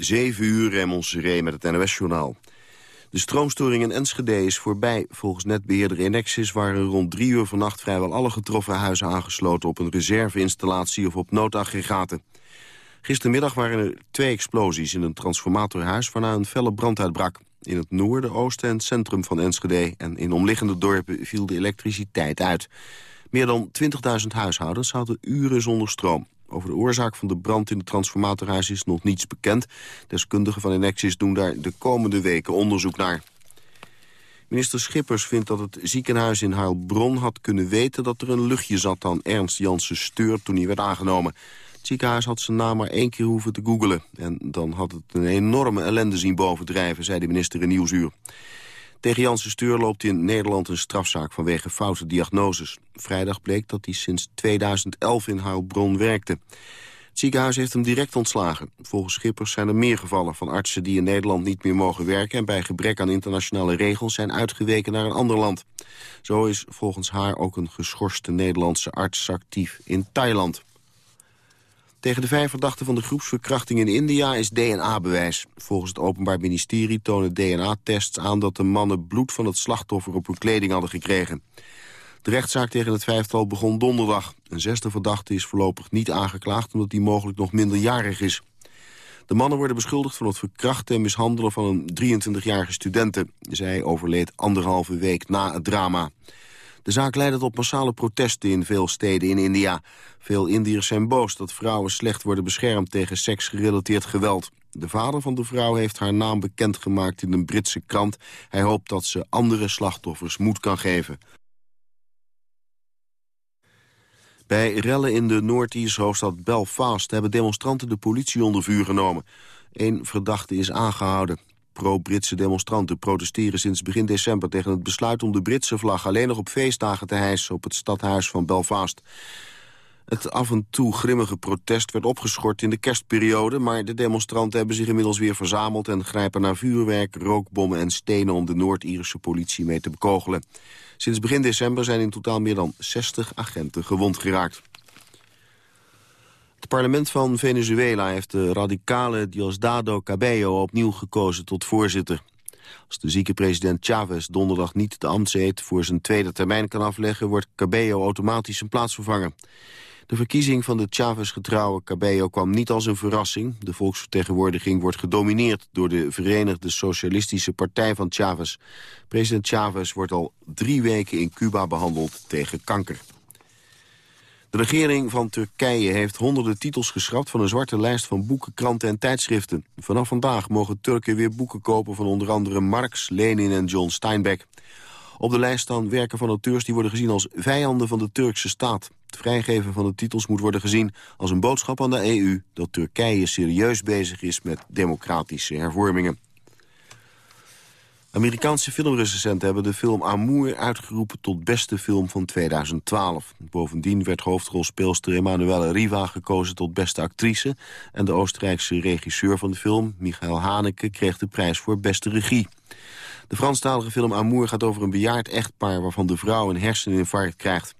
7 uur Raymond Seré met het NOS-journaal. De stroomstoring in Enschede is voorbij. Volgens netbeheerder Enexis waren rond drie uur vannacht vrijwel alle getroffen huizen aangesloten op een reserveinstallatie of op noodaggregaten. Gistermiddag waren er twee explosies in een transformatorhuis waarna een felle brand uitbrak. In het noorden, oosten en centrum van Enschede en in omliggende dorpen viel de elektriciteit uit. Meer dan 20.000 huishoudens hadden uren zonder stroom. Over de oorzaak van de brand in het transformatorhuis is nog niets bekend. Deskundigen van Enexis doen daar de komende weken onderzoek naar. Minister Schippers vindt dat het ziekenhuis in Heilbronn had kunnen weten... dat er een luchtje zat aan Ernst Janssen Steur toen hij werd aangenomen. Het ziekenhuis had zijn naam maar één keer hoeven te googelen. En dan had het een enorme ellende zien bovendrijven, zei de minister in Nieuwsuur. Tegen Janssen Steur loopt in Nederland een strafzaak vanwege foute diagnoses. Vrijdag bleek dat hij sinds 2011 in Heilbronn werkte. Het ziekenhuis heeft hem direct ontslagen. Volgens Schippers zijn er meer gevallen van artsen die in Nederland niet meer mogen werken... en bij gebrek aan internationale regels zijn uitgeweken naar een ander land. Zo is volgens haar ook een geschorste Nederlandse arts actief in Thailand. Tegen de vijf verdachten van de groepsverkrachting in India is DNA-bewijs. Volgens het Openbaar Ministerie tonen DNA-tests aan dat de mannen bloed van het slachtoffer op hun kleding hadden gekregen. De rechtszaak tegen het vijftal begon donderdag. Een zesde verdachte is voorlopig niet aangeklaagd omdat hij mogelijk nog minderjarig is. De mannen worden beschuldigd van het verkrachten en mishandelen van een 23-jarige studente. Zij overleed anderhalve week na het drama. De zaak leidde tot massale protesten in veel steden in India. Veel Indiërs zijn boos dat vrouwen slecht worden beschermd tegen seksgerelateerd geweld. De vader van de vrouw heeft haar naam bekendgemaakt in een Britse krant. Hij hoopt dat ze andere slachtoffers moed kan geven. Bij rellen in de Noord-Ierse hoofdstad Belfast hebben demonstranten de politie onder vuur genomen. Eén verdachte is aangehouden. Pro-Britse demonstranten protesteren sinds begin december tegen het besluit om de Britse vlag alleen nog op feestdagen te hijsen op het stadhuis van Belfast. Het af en toe grimmige protest werd opgeschort in de kerstperiode... maar de demonstranten hebben zich inmiddels weer verzameld... en grijpen naar vuurwerk, rookbommen en stenen... om de Noord-Ierse politie mee te bekogelen. Sinds begin december zijn in totaal meer dan 60 agenten gewond geraakt. Het parlement van Venezuela heeft de radicale Diosdado Cabello opnieuw gekozen tot voorzitter. Als de zieke president Chavez donderdag niet de ambtseed voor zijn tweede termijn kan afleggen, wordt Cabello automatisch zijn plaatsvervanger. De verkiezing van de Chavez-getrouwe Cabello kwam niet als een verrassing. De volksvertegenwoordiging wordt gedomineerd door de Verenigde Socialistische Partij van Chavez. President Chavez wordt al drie weken in Cuba behandeld tegen kanker. De regering van Turkije heeft honderden titels geschrapt... van een zwarte lijst van boeken, kranten en tijdschriften. Vanaf vandaag mogen Turken weer boeken kopen... van onder andere Marx, Lenin en John Steinbeck. Op de lijst staan werken van auteurs die worden gezien als vijanden van de Turkse staat. Het vrijgeven van de titels moet worden gezien als een boodschap aan de EU... dat Turkije serieus bezig is met democratische hervormingen. Amerikaanse filmrecensenten hebben de film Amour uitgeroepen tot beste film van 2012. Bovendien werd hoofdrolspeelster Emanuele Riva gekozen tot beste actrice... en de Oostenrijkse regisseur van de film, Michael Haneke, kreeg de prijs voor beste regie. De Franstalige film Amour gaat over een bejaard echtpaar... waarvan de vrouw een herseninfarct krijgt.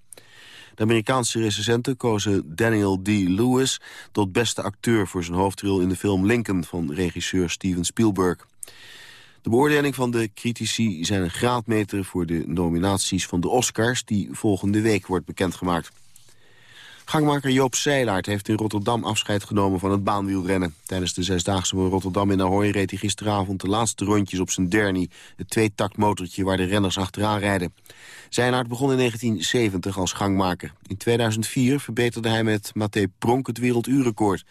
De Amerikaanse recensenten kozen Daniel D. Lewis tot beste acteur... voor zijn hoofdrol in de film Lincoln van regisseur Steven Spielberg. De beoordeling van de critici zijn een graadmeter voor de nominaties van de Oscars... die volgende week wordt bekendgemaakt. Gangmaker Joop Seilaert heeft in Rotterdam afscheid genomen van het baanwielrennen. Tijdens de Zesdaagse van Rotterdam in Ahoy reed hij gisteravond de laatste rondjes op zijn derny. Het tweetaktmotortje waar de renners achteraan rijden. Seilaert begon in 1970 als gangmaker. In 2004 verbeterde hij met Mathé Pronk het werelduurrecord.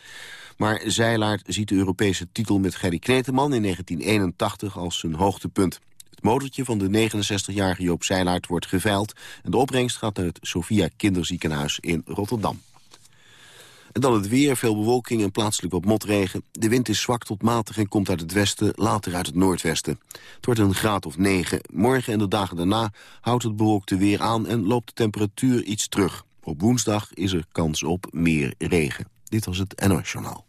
Maar Zeilaert ziet de Europese titel met Gerry Kneteman in 1981 als zijn hoogtepunt. Het motortje van de 69-jarige Joop Zeilaert wordt geveild... en de opbrengst gaat naar het Sophia Kinderziekenhuis in Rotterdam. En dan het weer, veel bewolking en plaatselijk wat motregen. De wind is zwak tot matig en komt uit het westen, later uit het noordwesten. Het wordt een graad of 9. Morgen en de dagen daarna houdt het bewolkte weer aan... en loopt de temperatuur iets terug. Op woensdag is er kans op meer regen. Dit was het NOS Journaal.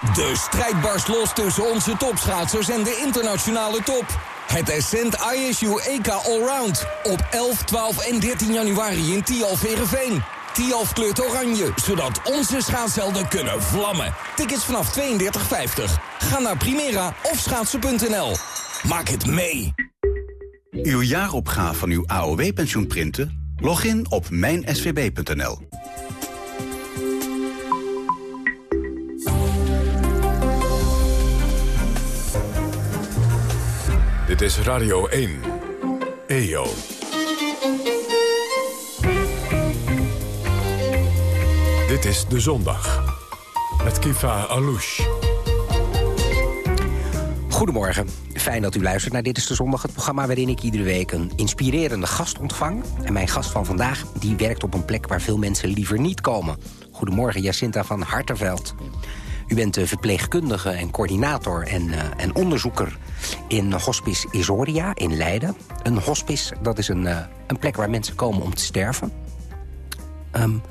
De strijd barst los tussen onze topschaatsers en de internationale top. Het Ascent ISU EK Allround. Op 11, 12 en 13 januari in Tialf Verenveen. Tialf kleurt oranje, zodat onze schaatshelden kunnen vlammen. Tickets vanaf 32,50. Ga naar Primera of schaatsen.nl. Maak het mee. Uw jaaropgave van uw AOW-pensioen printen? Log in op mijnsvb.nl. Dit is Radio 1. EO. Dit is De Zondag. Met Kifa Alouche. Goedemorgen. Fijn dat u luistert naar Dit is de Zondag, het programma waarin ik iedere week een inspirerende gast ontvang. En mijn gast van vandaag, die werkt op een plek waar veel mensen liever niet komen. Goedemorgen, Jacinta van Harterveld. U bent de verpleegkundige en coördinator en, uh, en onderzoeker in Hospice Isoria in Leiden. Een hospice, dat is een, uh, een plek waar mensen komen om te sterven. Um,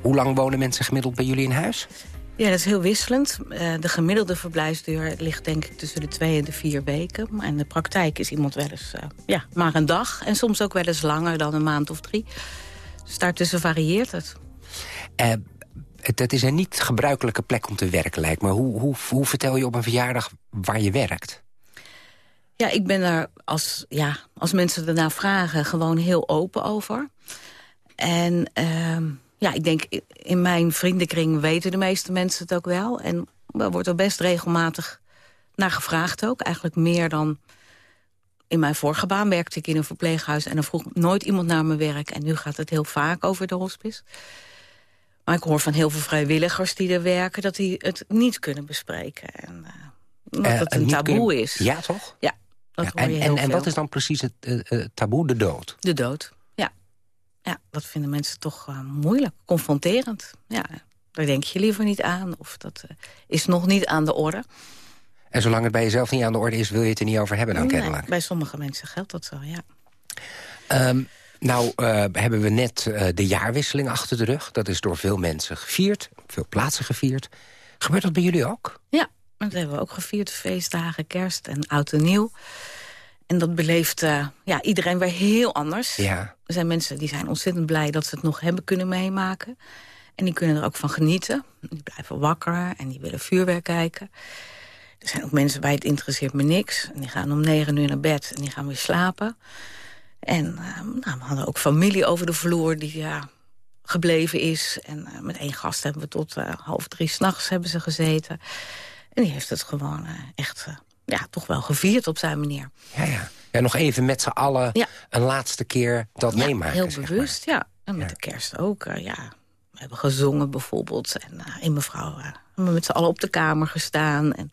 hoe lang wonen mensen gemiddeld bij jullie in huis? Ja, dat is heel wisselend. Uh, de gemiddelde verblijfsduur ligt denk ik tussen de twee en de vier weken. Maar in de praktijk is iemand wel eens uh, ja, maar een dag. En soms ook wel eens langer dan een maand of drie. Dus daartussen varieert het. Uh, het, is een niet gebruikelijke plek om te werken, lijkt me. Hoe, hoe, hoe vertel je op een verjaardag waar je werkt? Ja, ik ben er, als, ja, als mensen ernaar vragen, gewoon heel open over. En ehm, ja, ik denk, in mijn vriendenkring weten de meeste mensen het ook wel. En er wordt er best regelmatig naar gevraagd ook. Eigenlijk meer dan in mijn vorige baan werkte ik in een verpleeghuis... en er vroeg nooit iemand naar mijn werk. En nu gaat het heel vaak over de hospice. Maar ik hoor van heel veel vrijwilligers die er werken... dat die het niet kunnen bespreken. En, uh, dat het een taboe is. Ja, toch? Ja, dat ja, hoor je en, heel en, wat is dan precies het uh, taboe? De dood? De dood, ja. Ja, dat vinden mensen toch moeilijk, confronterend. Ja, daar denk je liever niet aan. Of dat is nog niet aan de orde. En zolang het bij jezelf niet aan de orde is... wil je het er niet over hebben dan nee, kennelijk? Bij sommige mensen geldt dat zo, ja. Um, nou uh, hebben we net uh, de jaarwisseling achter de rug. Dat is door veel mensen gevierd, veel plaatsen gevierd. Gebeurt dat bij jullie ook? Ja, dat hebben we ook gevierd. Feestdagen, kerst en oud en nieuw. En dat beleeft uh, ja, iedereen weer heel anders. Ja. Er zijn mensen die zijn ontzettend blij dat ze het nog hebben kunnen meemaken. En die kunnen er ook van genieten. Die blijven wakker en die willen vuurwerk kijken. Er zijn ook mensen bij het interesseert me niks. En die gaan om negen uur naar bed en die gaan weer slapen. En uh, nou, we hadden ook familie over de vloer die ja, gebleven is. En uh, met één gast hebben we tot uh, half drie s'nachts hebben ze gezeten. En die heeft het gewoon echt ja, toch wel gevierd op zijn manier. Ja, ja. ja nog even met z'n allen ja. een laatste keer dat ja, meemaken. heel bewust, maar. ja. En met Ja. de kerst ook, ja. We hebben gezongen bijvoorbeeld. En in mevrouw hebben we met z'n allen op de kamer gestaan. En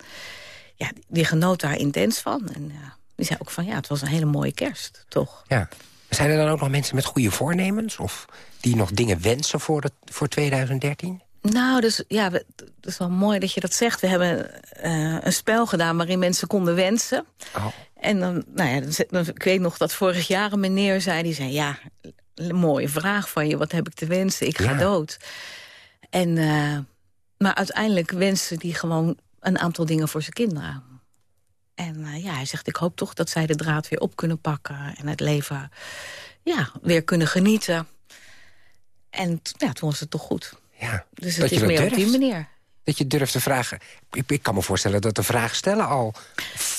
ja, die, die genoot daar intens van. En uh, die zei ook van, ja, het was een hele mooie kerst, toch? Ja. Zijn er dan ook nog mensen met goede voornemens? Of die nog dingen wensen voor, het, voor 2013? Nou, dus ja, het is wel mooi dat je dat zegt. We hebben uh, een spel gedaan waarin mensen konden wensen. Oh. En dan, nou ja, dan, ik weet nog dat vorig jaar een meneer zei... die zei, ja, mooie vraag van je, wat heb ik te wensen? Ik ga Ja. dood. En, uh, maar uiteindelijk wensen die gewoon een aantal dingen voor zijn kinderen. En uh, ja, hij zegt, ik hoop toch dat zij de draad weer op kunnen pakken... en het leven ja, weer kunnen genieten. En ja, toen was het toch goed. Ja. Dus het is meer op die manier. Dat je durft te vragen. Ik, ik kan me voorstellen dat de vraag stellen al...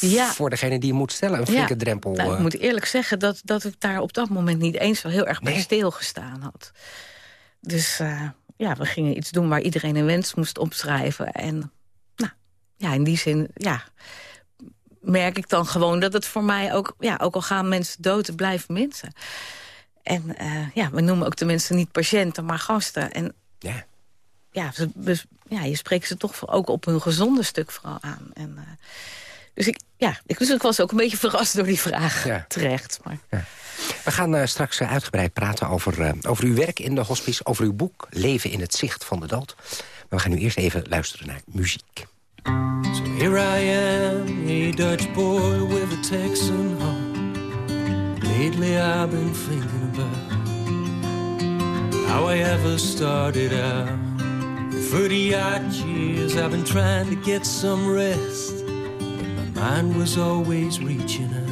Ja. voor degene die je moet stellen een flinke drempel... Nou, ik eh, moet eerlijk zeggen dat, dat ik daar op dat moment niet eens zo heel erg bij Nee? stilgestaan had. Dus uh, ja, we gingen iets doen waar iedereen een wens moest opschrijven. En nou, ja, in die zin, ja, merk ik dan gewoon dat het voor mij ook... Ja, ook al gaan mensen dood, het blijven mensen. En uh, ja, we noemen ook de mensen niet patiënten, maar gasten. En ja, ja, ze, ja je spreekt ze toch ook op hun gezonde stuk vooral aan. En, uh, dus ik, ja, ik, dus ik was ook een beetje verrast door die vraag Ja. terecht. Maar... Ja. We gaan uh, straks uitgebreid praten over, over uw werk in de hospice... over uw boek Leven in het zicht van de dood. Maar we gaan nu eerst even luisteren naar muziek. So here I am, a Dutch boy with a Texan heart. Lately I've been thinking about how I ever started out. For the odd years I've been trying to get some rest. But my mind was always reaching out.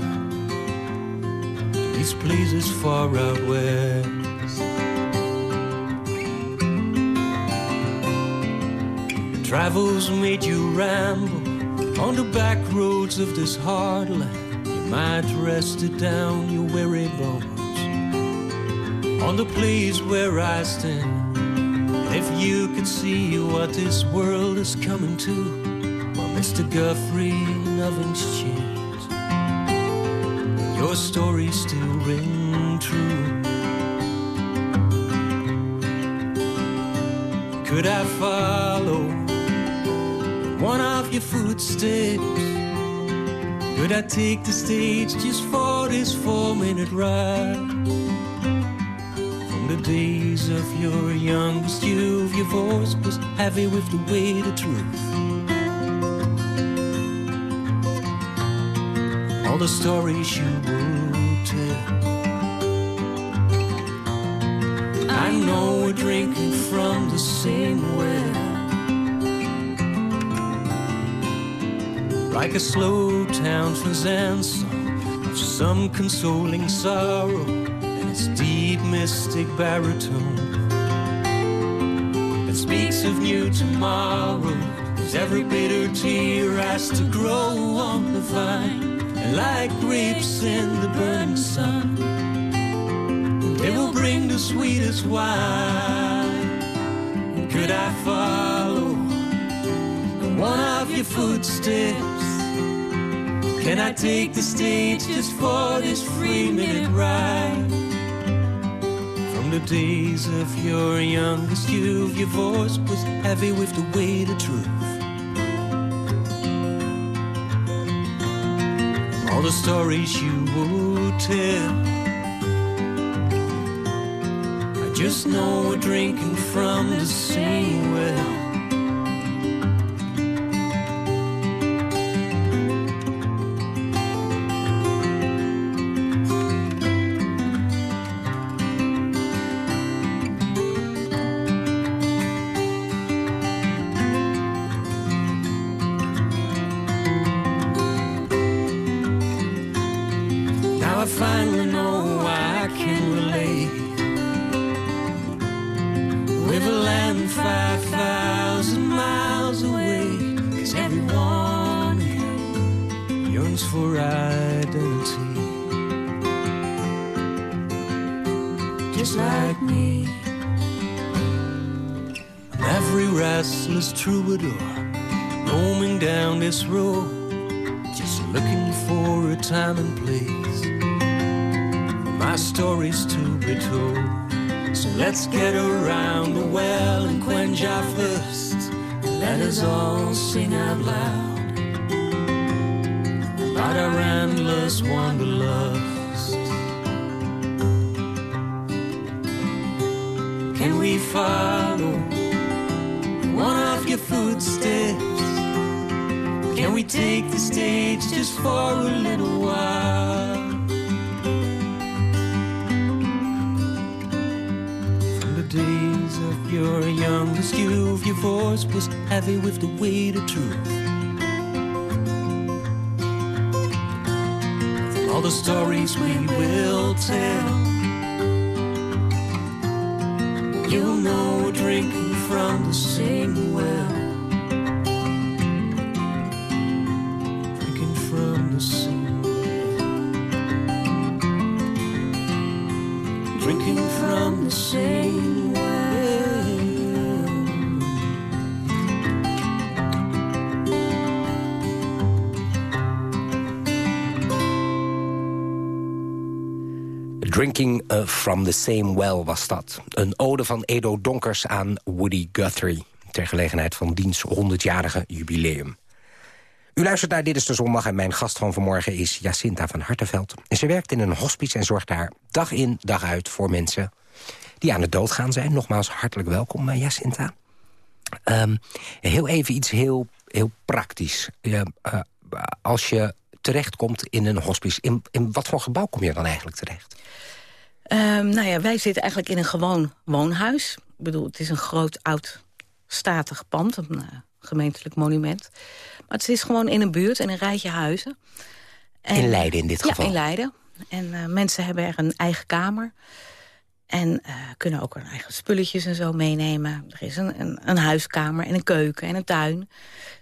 These places far out west. Travels made you ramble on the back roads of this hard land. You might rest it down your weary bones on the place where I stand. And if you could see what this world is coming to, well, Mr. Guthrie, nothing's changed. Your story still ring true. Could I follow one of your footsteps? Could I take the stage just for this four-minute ride? From the days of your youngest youth, your voice was heavy with the weight of truth. All the stories you would tell. Uh, I know we're drinking from the same well. Like a slow town song of some consoling sorrow and its deep mystic baritone that speaks of new tomorrow. Cause every bitter tear has to grow on the vine, and like grapes in the burning sun, they will bring the sweetest wine. Could I follow one of your footsteps? Can I take the stage just for this three minute ride? From the days of your youngest youth, your voice was heavy with the weight of truth. All the stories you would tell. I just know we're drinking from the same well. Restless troubadour roaming down this road, just looking for a time and place for my stories to be told. So let's get around the well and quench our thirst. Let us all sing out loud about our endless wanderlust. Footsteps? Can we take the stage just for a little while? From the days of your youngest youth, your voice was heavy with the weight of truth. All the stories we will tell, you'll know drinking from the same well. Drinking uh, from the same well was dat. Een ode van Edo Donkers aan Woody Guthrie... ter gelegenheid van diens 100-jarige jubileum. U luistert naar Dit is de Zondag en mijn gast van vanmorgen is Jacinta van Hartenveld. En ze werkt in een hospice en zorgt daar dag in dag uit voor mensen die aan de dood gaan zijn. Nogmaals hartelijk welkom, uh, Jacinta. Um, heel even iets heel, heel praktisch. Uh, als je terechtkomt in een hospice, in, in wat voor gebouw kom je dan eigenlijk terecht? Um, nou ja, wij zitten eigenlijk in een gewoon woonhuis. Ik bedoel, het is een groot, oud, statig pand, een uh, gemeentelijk monument. Maar het is gewoon in een buurt, in een rijtje huizen. En, in Leiden in dit geval? Ja, in Leiden. En uh, mensen hebben er een eigen kamer. En uh, kunnen ook hun eigen spulletjes en zo meenemen. Er is een, een, een, huiskamer en een keuken en een tuin.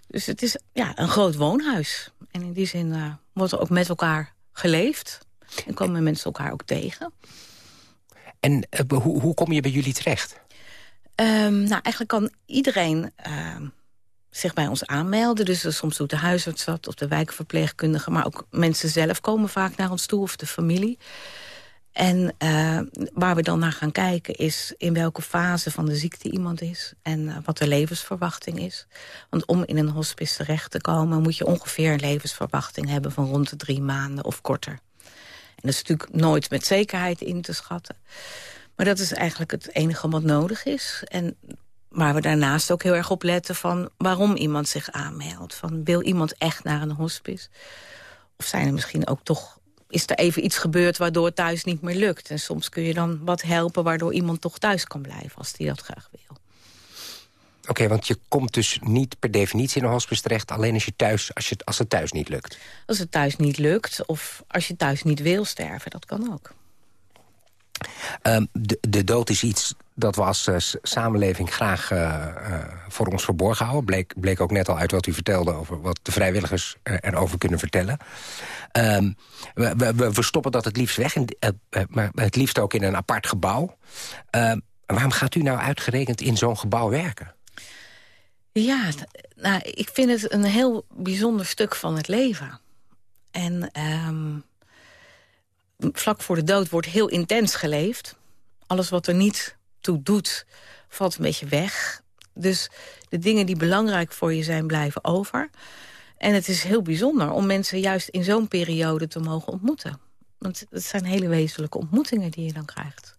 Dus het is ja, een groot woonhuis. En in die zin uh, wordt er ook met elkaar geleefd. En komen mensen elkaar ook tegen. En uh, hoe, hoe kom je bij jullie terecht? Um, nou, eigenlijk kan iedereen ehm, zich bij ons aanmelden. Dus soms doet de huisarts dat of de wijkverpleegkundige. Maar ook mensen zelf komen vaak naar ons toe of de familie. En uh, waar we dan naar gaan kijken is in welke fase van de ziekte iemand is. En uh, wat de levensverwachting is. Want om in een hospice terecht te komen... moet je ongeveer een levensverwachting hebben van rond de drie maanden of korter. En dat is natuurlijk nooit met zekerheid in te schatten. Maar dat is eigenlijk het enige wat nodig is. En waar we daarnaast ook heel erg op letten van waarom iemand zich aanmeldt. Van wil iemand echt naar een hospice? Of zijn er misschien ook toch is er even iets gebeurd waardoor het thuis niet meer lukt. En soms kun je dan wat helpen waardoor iemand toch thuis kan blijven... als die dat graag wil. Oké, want je komt dus niet per definitie in een hospice terecht... alleen als, je thuis, als, je, als het thuis niet lukt? Als het thuis niet lukt of als je thuis niet wil sterven, dat kan ook. Um, de, de dood is iets dat we als uh, samenleving graag uh, uh, voor ons verborgen houden. Bleek, bleek ook net al uit wat u vertelde over wat de vrijwilligers erover kunnen vertellen. Um, we, we, stoppen dat het liefst weg, in, maar het liefst ook in een apart gebouw. Um, waarom gaat u nou uitgerekend in zo'n gebouw werken? Ja, nou, ik vind het een heel bijzonder stuk van het leven. En vlak voor de dood wordt heel intens geleefd. Alles wat er niet toe doet, valt een beetje weg. Dus de dingen die belangrijk voor je zijn, blijven over. En het is heel bijzonder om mensen juist in zo'n periode te mogen ontmoeten. Want het zijn hele wezenlijke ontmoetingen die je dan krijgt.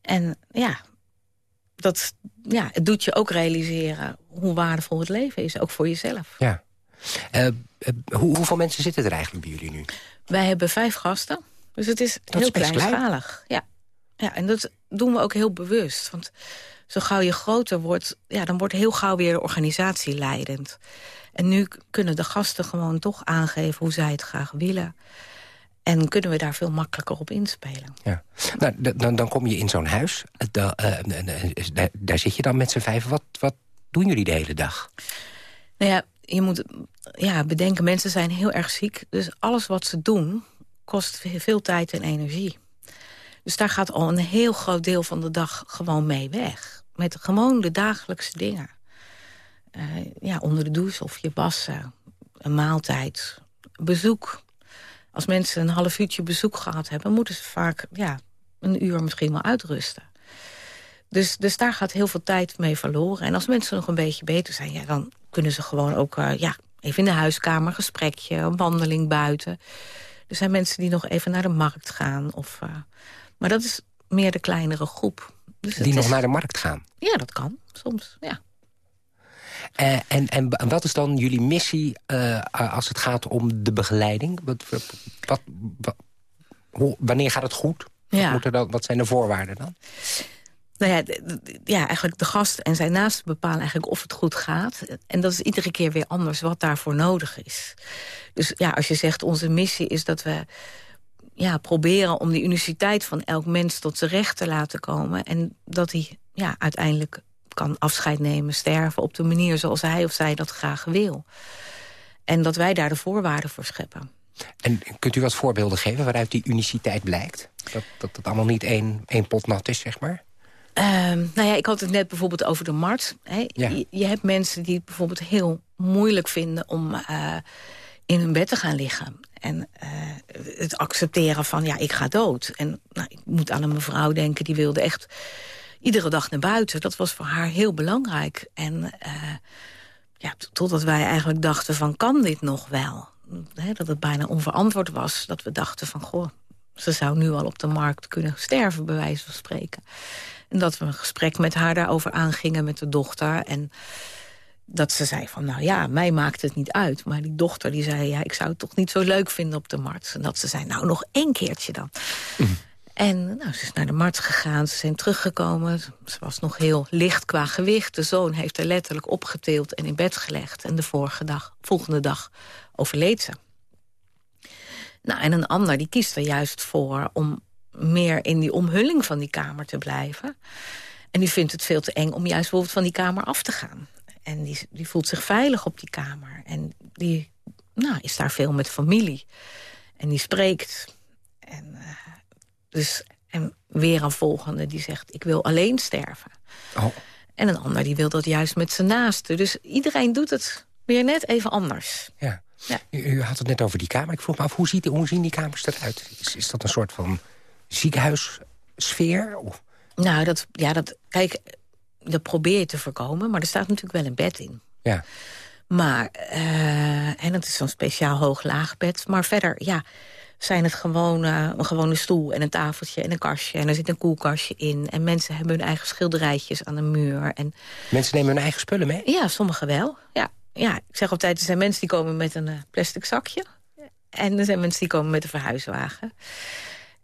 En ja, dat, ja, het doet je ook realiseren hoe waardevol het leven is, ook voor jezelf. Ja. Uh, hoe, hoeveel mensen zitten er eigenlijk bij jullie nu? Wij hebben vijf gasten, dus het is heel kleinschalig. Ja. ja, en dat doen we ook heel bewust. Want zo gauw je groter wordt, ja, dan wordt heel gauw weer de organisatie leidend. En nu kunnen de gasten gewoon toch aangeven hoe zij het graag willen. En kunnen we daar veel makkelijker op inspelen. Ja. Nou, dan, dan kom je in zo'n huis. Da, uh, daar, daar zit je dan met z'n vijf. Wat, wat doen jullie de hele dag? Nou ja, je moet ja, bedenken, mensen zijn heel erg ziek. Dus alles wat ze doen, kost veel tijd en energie. Dus daar gaat al een heel groot deel van de dag gewoon mee weg. Met gewoon de dagelijkse dingen. Uh, ja, onder de douche of je wassen, een maaltijd, bezoek. Als mensen een half uurtje bezoek gehad hebben... moeten ze vaak ja, een uur misschien wel uitrusten. Dus, dus daar gaat heel veel tijd mee verloren. En als mensen nog een beetje beter zijn... Ja, dan kunnen ze gewoon ook uh, ja, even in de huiskamer... een gesprekje, een wandeling buiten. Er zijn mensen die nog even naar de markt gaan. Of, uh, maar dat is meer de kleinere groep. Dus die nog naar de markt gaan? Ja, dat kan, soms, ja. Uh, en, en wat is dan jullie missie als het gaat om de begeleiding? Wat, wat, wat, hoe, wanneer gaat het goed? Ja. Wat, dan, wat zijn de voorwaarden dan? Nou ja, ja, eigenlijk de gast en zijn naasten bepalen eigenlijk of het goed gaat. En dat is iedere keer weer anders wat daarvoor nodig is. Dus ja, als je zegt onze missie is dat we ja, proberen om die uniciteit van elk mens tot zijn recht te laten komen. En dat hij ja, uiteindelijk kan afscheid nemen, sterven... op de manier zoals hij of zij dat graag wil. En dat wij daar de voorwaarden voor scheppen. En kunt u wat voorbeelden geven waaruit die uniciteit blijkt? Dat, dat allemaal niet één, één pot nat is, zeg maar? Um, nou ja, ik had het net bijvoorbeeld over de markt. Hè. Ja. Je, je, hebt mensen die het bijvoorbeeld heel moeilijk vinden... om uh, in hun bed te gaan liggen. En uh, het accepteren van, ja, ik ga dood. En nou, ik moet aan een mevrouw denken, die wilde echt iedere dag naar buiten. Dat was voor haar heel belangrijk. En uh, ja, totdat wij eigenlijk dachten van, kan dit nog wel? dat het bijna onverantwoord was. Dat we dachten van, goh, ze zou nu al op de markt kunnen sterven, bij wijze van spreken. En dat we een gesprek met haar daarover aangingen met de dochter. En dat ze zei van, nou ja, mij maakt het niet uit. Maar die dochter die zei, ja, ik zou het toch niet zo leuk vinden op de markt. En dat ze zei, nou, nog één keertje dan. Mhm. En nou, ze is naar de markt gegaan, ze zijn teruggekomen. Ze was nog heel licht qua gewicht. De zoon heeft haar letterlijk opgetild en in bed gelegd. En de vorige dag, volgende dag overleed ze. Nou, en een ander die kiest er juist voor om meer in die omhulling van die kamer te blijven. En die vindt het veel te eng om juist bijvoorbeeld van die kamer af te gaan. En die, die voelt zich veilig op die kamer. En die nou, is daar veel met familie. En die spreekt. En, uh, dus, en weer een volgende die zegt, ik wil alleen sterven. Oh. En een ander die wil dat juist met zijn naasten. Dus iedereen doet het weer net even anders. Ja. Ja. U, had het net over die kamer. Ik vroeg me af, hoe, ziet, hoe zien die kamers eruit? Is, is dat een soort van ziekenhuissfeer? Of? Nou, dat, ja, dat, kijk, dat probeer je te voorkomen. Maar er staat natuurlijk wel een bed in. Ja. Maar, uh, en het is zo'n speciaal hoog-laag bed. Maar verder, ja, zijn het gewoon uh, een gewone stoel en een tafeltje en een kastje. En er zit een koelkastje in. En mensen hebben hun eigen schilderijtjes aan de muur. En... Mensen nemen hun eigen spullen mee? Ja, sommigen wel. Ja, ja, ik zeg altijd, er zijn mensen die komen met een uh, plastic zakje. En er zijn mensen die komen met een verhuiswagen.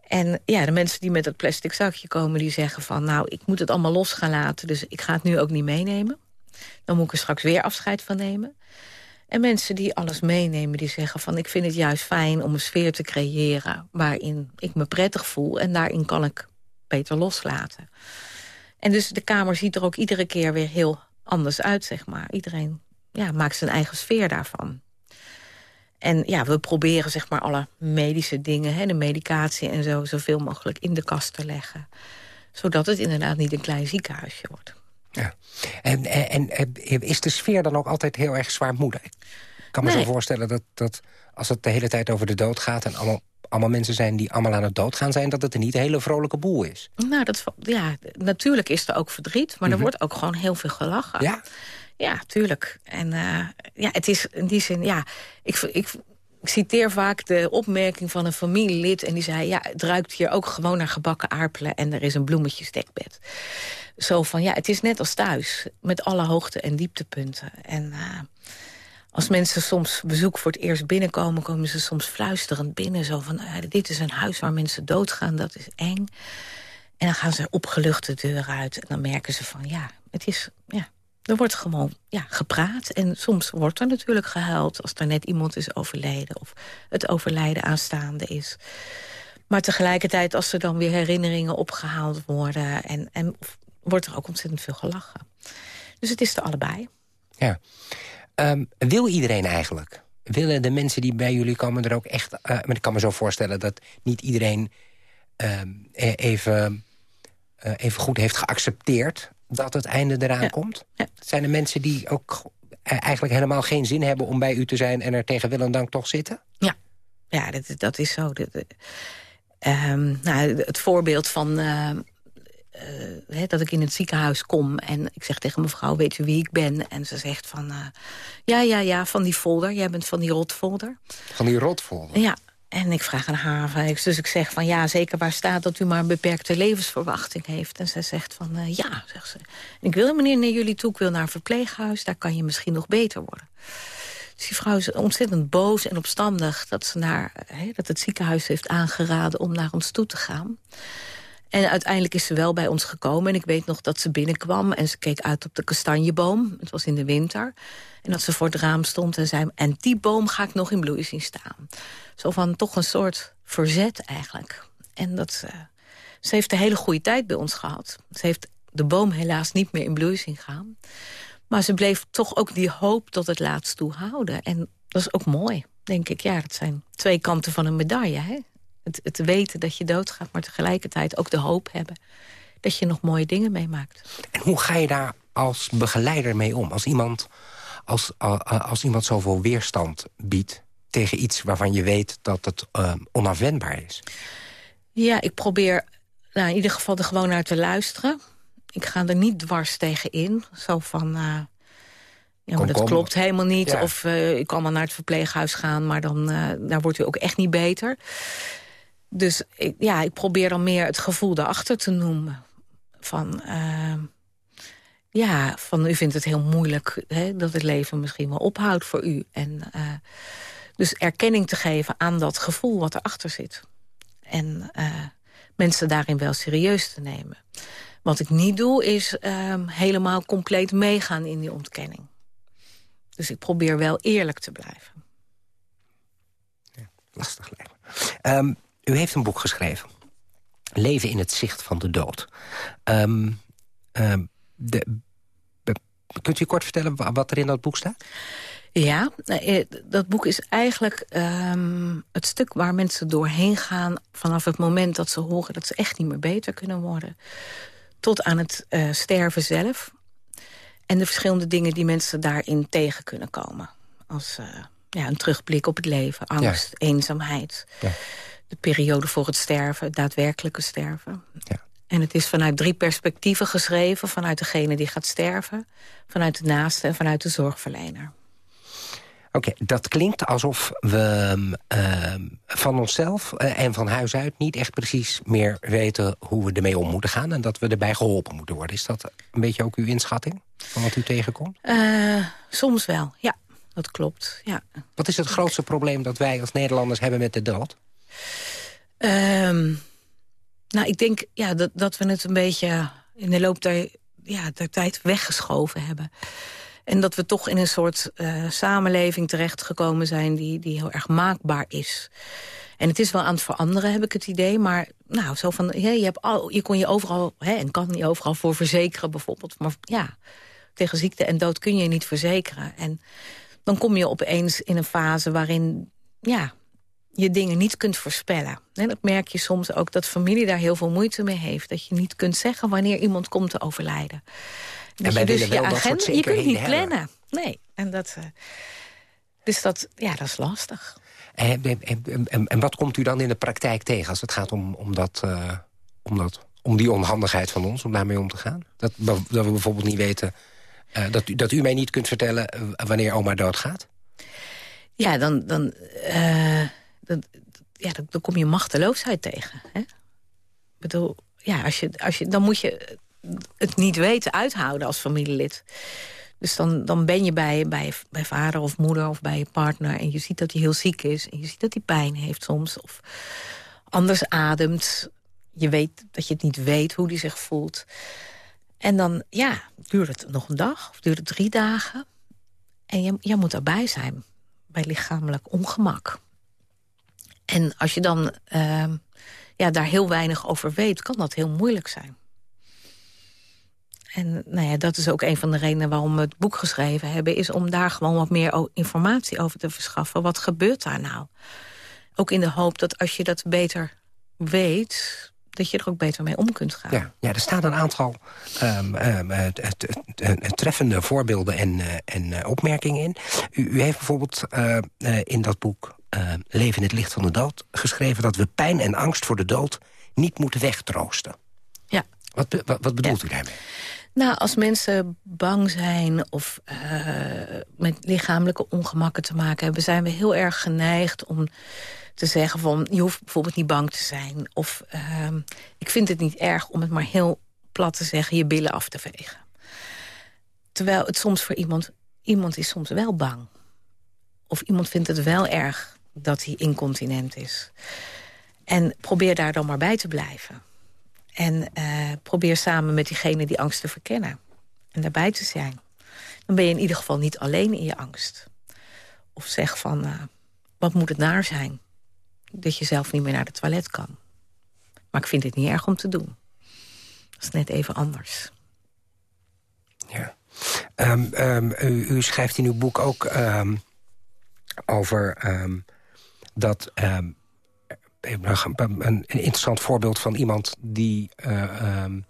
En ja, de mensen die met dat plastic zakje komen... die zeggen van, nou, ik moet het allemaal los gaan laten... dus ik ga het nu ook niet meenemen. Dan moet ik er straks weer afscheid van nemen. En mensen die alles meenemen, die zeggen van... ik vind het juist fijn om een sfeer te creëren... waarin ik me prettig voel en daarin kan ik beter loslaten. En dus de kamer ziet er ook iedere keer weer heel anders uit, zeg maar. Iedereen ja, maakt zijn eigen sfeer daarvan. En ja, we proberen zeg maar alle medische dingen, hè, de medicatie en zo... zoveel mogelijk in de kast te leggen. Zodat het inderdaad niet een klein ziekenhuisje wordt. Ja. En, en, en is de sfeer dan ook altijd heel erg zwaarmoedig? Ik kan me zo voorstellen dat, dat als het de hele tijd over de dood gaat... en allemaal, allemaal mensen zijn die allemaal aan het doodgaan zijn... dat het een niet een hele vrolijke boel is. Nou, dat, ja, natuurlijk is er ook verdriet, maar er mhm. wordt ook gewoon heel veel gelachen. Ja? Ja, tuurlijk. En uh, ja, het is in die zin, ja, ik, ik, citeer vaak de opmerking van een familielid... en die zei, ja, het ruikt hier ook gewoon naar gebakken aardappelen... en er is een bloemetjesdekbed. Zo van, ja, het is net als thuis, met alle hoogte- en dieptepunten. En uh, als mensen soms bezoek voor het eerst binnenkomen... komen ze soms fluisterend binnen, zo van... Uh, dit is een huis waar mensen doodgaan, dat is eng. En dan gaan ze opgelucht de deur uit en dan merken ze van... ja, het is, ja, er wordt gewoon ja, gepraat. En soms wordt er natuurlijk gehuild als er net iemand is overleden... of het overlijden aanstaande is. Maar tegelijkertijd als er dan weer herinneringen opgehaald worden... en, en wordt er ook ontzettend veel gelachen. Dus het is er allebei. Ja. Um, wil iedereen eigenlijk? Willen de mensen die bij jullie komen er ook echt... Uh, maar ik kan me zo voorstellen dat niet iedereen uh, even, uh, even goed heeft geaccepteerd dat het einde eraan komt? Ja. Zijn er mensen die ook eigenlijk helemaal geen zin hebben om bij u te zijn... en er tegen wil en dank toch zitten? Ja, ja dat, dat is zo. Dat, um, nou, het voorbeeld van... Uh, uh, dat ik in het ziekenhuis kom en ik zeg tegen mevrouw, weet u wie ik ben? En ze zegt van, ja, ja, ja, van die folder. Jij bent van die rotfolder. Van die rotfolder? Ja, en ik vraag aan haar, dus ik zeg van ja, zeker waar staat dat u maar een beperkte levensverwachting heeft. En zij zegt van uh, ja, zegt ze. ik wil meneer naar jullie toe, ik wil naar een verpleeghuis, daar kan je misschien nog beter worden. Dus die vrouw is ontzettend boos en opstandig dat, ze naar, dat het ziekenhuis heeft aangeraden om naar ons toe te gaan. En uiteindelijk is ze wel bij ons gekomen. En ik weet nog dat ze binnenkwam en ze keek uit op de kastanjeboom. Het was in de winter. En dat ze voor het raam stond en zei... en die boom ga ik nog in bloei zien staan. Zo van toch een soort verzet eigenlijk. En dat, uh, ze heeft een hele goede tijd bij ons gehad. Ze heeft de boom helaas niet meer in bloei zien gaan. Maar ze bleef toch ook die hoop tot het laatst toe houden. En dat is ook mooi, denk ik. Ja, dat zijn twee kanten van een medaille. Hè? Het, het weten dat je doodgaat, maar tegelijkertijd ook de hoop hebben... dat je nog mooie dingen meemaakt. En hoe ga je daar als begeleider mee om? Als iemand, als, als iemand zoveel weerstand biedt tegen iets waarvan je weet dat het uh, onafwendbaar is? Ja, ik probeer nou, in ieder geval er gewoon naar te luisteren. Ik ga er niet dwars tegen in. Zo van, uh, ja, maar dat klopt helemaal niet. Of uh, ik kan maar naar het verpleeghuis gaan, maar dan daar wordt u ook echt niet beter. Dus ik, ja, ik probeer dan meer het gevoel erachter te noemen. Van, ja, van u vindt het heel moeilijk hè, dat het leven misschien wel ophoudt voor u. En dus erkenning te geven aan dat gevoel wat erachter zit. En mensen daarin wel serieus te nemen. Wat ik niet doe, is um, helemaal compleet meegaan in die ontkenning. Dus ik probeer wel eerlijk te blijven. Ja, lastig lijkt me. Um, u heeft een boek geschreven. Leven in het zicht van de dood. Um, de, kunt u kort vertellen wat er in dat boek staat? Ja, eh, dat boek is eigenlijk um, het stuk waar mensen doorheen gaan... vanaf het moment dat ze horen dat ze echt niet meer beter kunnen worden... tot aan het uh, sterven zelf. En de verschillende dingen die mensen daarin tegen kunnen komen. Als uh, ja, een terugblik op het leven, angst, ja. eenzaamheid. Ja. De periode voor het sterven, het daadwerkelijke sterven. Ja. En het is vanuit drie perspectieven geschreven. Vanuit degene die gaat sterven, vanuit de naaste en vanuit de zorgverlener. Oké, okay, dat klinkt alsof we uh, van onszelf uh, en van huis uit... niet echt precies meer weten hoe we ermee om moeten gaan... en dat we erbij geholpen moeten worden. Is dat een beetje ook uw inschatting van wat u tegenkomt? Uh, soms wel, ja. Dat klopt, ja. Wat is het grootste probleem dat wij als Nederlanders hebben met de dood? Um, nou, ik denk ja, dat, dat we het een beetje in de loop der, ja, tijd weggeschoven hebben. En dat we toch in een soort uh, samenleving terechtgekomen zijn... Die, die heel erg maakbaar is. En het is wel aan het veranderen, heb ik het idee. Maar nou, zo van, je, hebt al, je kon je overal, hè, en kan je overal voor verzekeren bijvoorbeeld. Maar ja, tegen ziekte en dood kun je niet verzekeren. En dan kom je opeens in een fase waarin ja, je dingen niet kunt voorspellen. En dat merk je soms ook dat familie daar heel veel moeite mee heeft. Dat je niet kunt zeggen wanneer iemand komt te overlijden. En wij dus je agenda, je kunt niet plannen. Nee, en dat, uh, dus dat, ja, dat is lastig. En, en, en, en, wat komt u dan in de praktijk tegen als het gaat om, om, dat, uh, om, dat, om die onhandigheid van ons, om daarmee om te gaan? Dat, dat we bijvoorbeeld niet weten, uh, dat, u, dat u mij niet kunt vertellen wanneer oma doodgaat? Ja, dan, dan, dan, ja, dan, kom je machteloosheid tegen. Hè? Ik bedoel, ja, als je, als je, dan moet je het niet weten uithouden als familielid. Dus dan, dan ben je bij, bij, bij vader of moeder of bij je partner... en je ziet dat hij heel ziek is en je ziet dat hij pijn heeft soms... of anders ademt. Je weet dat je het niet weet hoe hij zich voelt. En dan, ja, duurt het nog een dag of duurt het drie dagen... en je, je moet erbij zijn bij lichamelijk ongemak. En als je dan uh, ja, daar heel weinig over weet, kan dat heel moeilijk zijn. En nou ja, dat is ook een van de redenen waarom we het boek geschreven hebben... is om daar gewoon wat meer informatie over te verschaffen. Wat gebeurt daar nou? Ook in de hoop dat als je dat beter weet dat je er ook beter mee om kunt gaan. Ja, ja er staan een aantal um, um, treffende voorbeelden en, uh, en opmerkingen in. U, u heeft bijvoorbeeld in dat boek Leven in het licht van de dood geschreven... dat we pijn en angst voor de dood niet moeten wegtroosten. Ja. Wat, wat, wat bedoelt u daarmee? Nou, als mensen bang zijn of uh, met lichamelijke ongemakken te maken hebben... zijn we heel erg geneigd om te zeggen van... je hoeft bijvoorbeeld niet bang te zijn. Of uh, ik vind het niet erg om het maar heel plat te zeggen... je billen af te vegen. Terwijl het soms voor iemand... iemand is soms wel bang. Of iemand vindt het wel erg dat hij incontinent is. En probeer daar dan maar bij te blijven. En uh, probeer samen met diegene die angst te verkennen. En daarbij te zijn. Dan ben je in ieder geval niet alleen in je angst. Of zeg van, uh, wat moet het naar zijn? Dat je zelf niet meer naar de toilet kan. Maar ik vind het niet erg om te doen. Dat is net even anders. Ja. Um, um, u, schrijft in uw boek ook um, over dat een interessant voorbeeld van iemand die uh, um,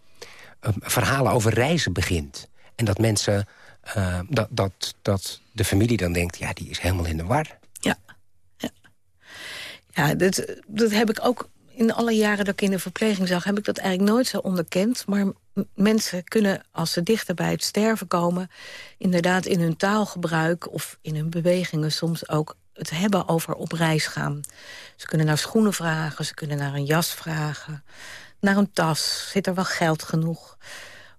verhalen over reizen begint. En dat mensen, uh, dat, dat, dat de familie dan denkt, ja, die is helemaal in de war. Ja. Ja, dat, dat heb ik ook in alle jaren dat ik in de verpleging zag... heb ik dat eigenlijk nooit zo onderkend. Maar mensen kunnen, als ze dichter bij het sterven komen... inderdaad in hun taalgebruik of in hun bewegingen soms ook het hebben over op reis gaan. Ze kunnen naar schoenen vragen, ze kunnen naar een jas vragen... naar een tas, zit er wel geld genoeg?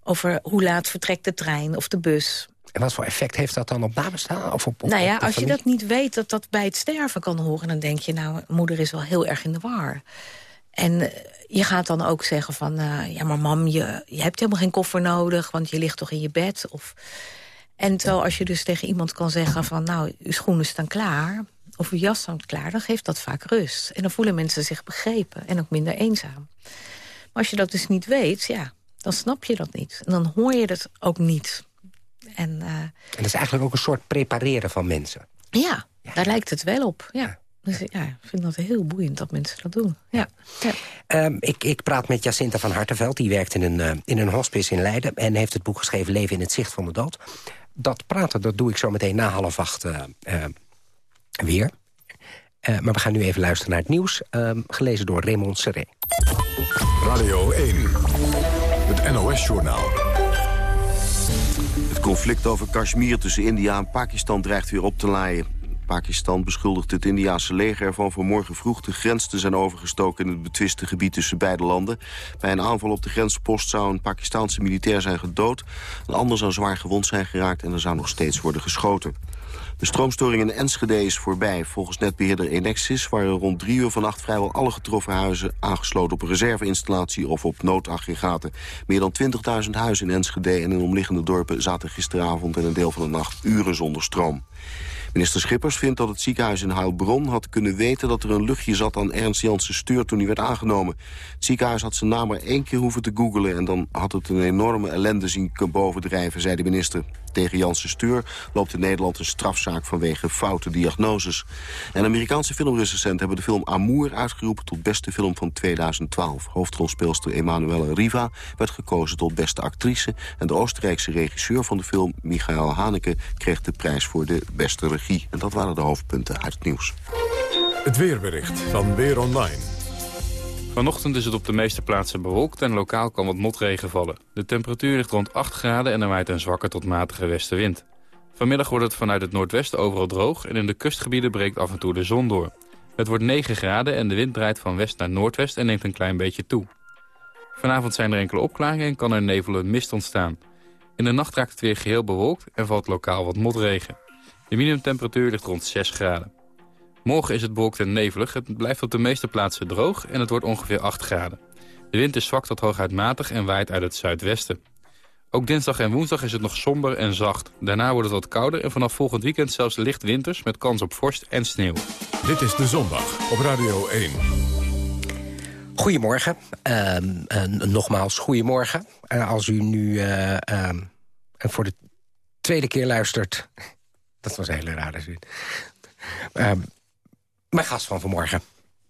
Over hoe laat vertrekt de trein of de bus... En wat voor effect heeft dat dan op nabestaan? Of op, op, nou ja, als je dat niet weet, dat dat bij het sterven kan horen... dan denk je, nou, moeder is wel heel erg in de war. En eh, je gaat dan ook zeggen van... Uh, ja, maar mam, je, je hebt helemaal geen koffer nodig... want je ligt toch in je bed. Of... En terwijl als je dus tegen iemand kan zeggen van... nou, uw schoenen staan klaar, of uw jas staat klaar... dan geeft dat vaak rust. En dan voelen mensen zich begrepen en ook minder eenzaam. Maar als je dat dus niet weet, ja, dan snap je dat niet. En dan hoor je het ook niet. En, uh, en dat is eigenlijk ook een soort prepareren van mensen. Ja, ja. daar lijkt het wel op, ja. Dus ja, ik vind dat heel boeiend dat mensen dat doen. Ja. ja. Um, ik, ik praat met Jacinta van Hartenveld. Die werkt in een, uh, in een hospice in Leiden... en heeft het boek geschreven Leven in het zicht van de dood. Dat praten, dat doe ik zo meteen na half acht uh, uh, weer. maar we gaan nu even luisteren naar het nieuws. Ehm, gelezen door Raymond Serré. Radio 1, het NOS-journaal. Het conflict over Kashmir tussen India en Pakistan dreigt weer op te laaien. Pakistan beschuldigt het Indiaanse leger ervan vanmorgen vroeg de grens te zijn overgestoken in het betwiste gebied tussen beide landen. Bij een aanval op de grenspost zou een Pakistaanse militair zijn gedood. Een ander zou zwaar gewond zijn geraakt en er zou nog steeds worden geschoten. De stroomstoring in Enschede is voorbij. Volgens netbeheerder Enexis waren rond drie uur vannacht vrijwel alle getroffen huizen aangesloten op een reserveinstallatie of op noodaggregaten. Meer dan 20.000 huizen in Enschede en in omliggende dorpen zaten gisteravond en een deel van de nacht uren zonder stroom. Minister Schippers vindt dat het ziekenhuis in Heilbronn had kunnen weten dat er een luchtje zat aan Ernst Janssen Steur toen hij werd aangenomen. Het ziekenhuis had zijn naam maar één keer hoeven te googelen en dan had het een enorme ellende zien bovendrijven, zei de minister. Tegen Janssen Steur loopt in Nederland een strafzaak vanwege foute diagnoses. En Amerikaanse filmrecensenten hebben de film Amour uitgeroepen tot beste film van 2012. Hoofdrolspeelster Emanuelle Riva werd gekozen tot beste actrice. En de Oostenrijkse regisseur van de film, Michael Haneke, kreeg de prijs voor de beste regie. En dat waren de hoofdpunten uit het nieuws. Het weerbericht van Weer Online. Vanochtend is het op de meeste plaatsen bewolkt en lokaal kan wat motregen vallen. De temperatuur ligt rond 8 graden en er waait een zwakke tot matige westenwind. Vanmiddag wordt het vanuit het noordwesten overal droog en in de kustgebieden breekt af en toe de zon door. Het wordt 9 graden en de wind draait van west naar noordwest en neemt een klein beetje toe. Vanavond zijn er enkele opklaringen en kan er nevel en mist ontstaan. In de nacht raakt het weer geheel bewolkt en valt lokaal wat motregen. De minimumtemperatuur ligt rond 6 graden. Morgen is het bewolkt en nevelig. Het blijft op de meeste plaatsen droog en het wordt ongeveer 8 graden. De wind is zwak tot hooguit matig en waait uit het zuidwesten. Ook dinsdag en woensdag is het nog somber en zacht. Daarna wordt het wat kouder en vanaf volgend weekend zelfs licht winters... met kans op vorst en sneeuw. Dit is De Zondag op Radio 1. Goedemorgen. Uh, uh, nogmaals, goedemorgen. Uh, als u nu uh, voor de tweede keer luistert... Dat was een hele rare zin. Mijn gast van vanmorgen.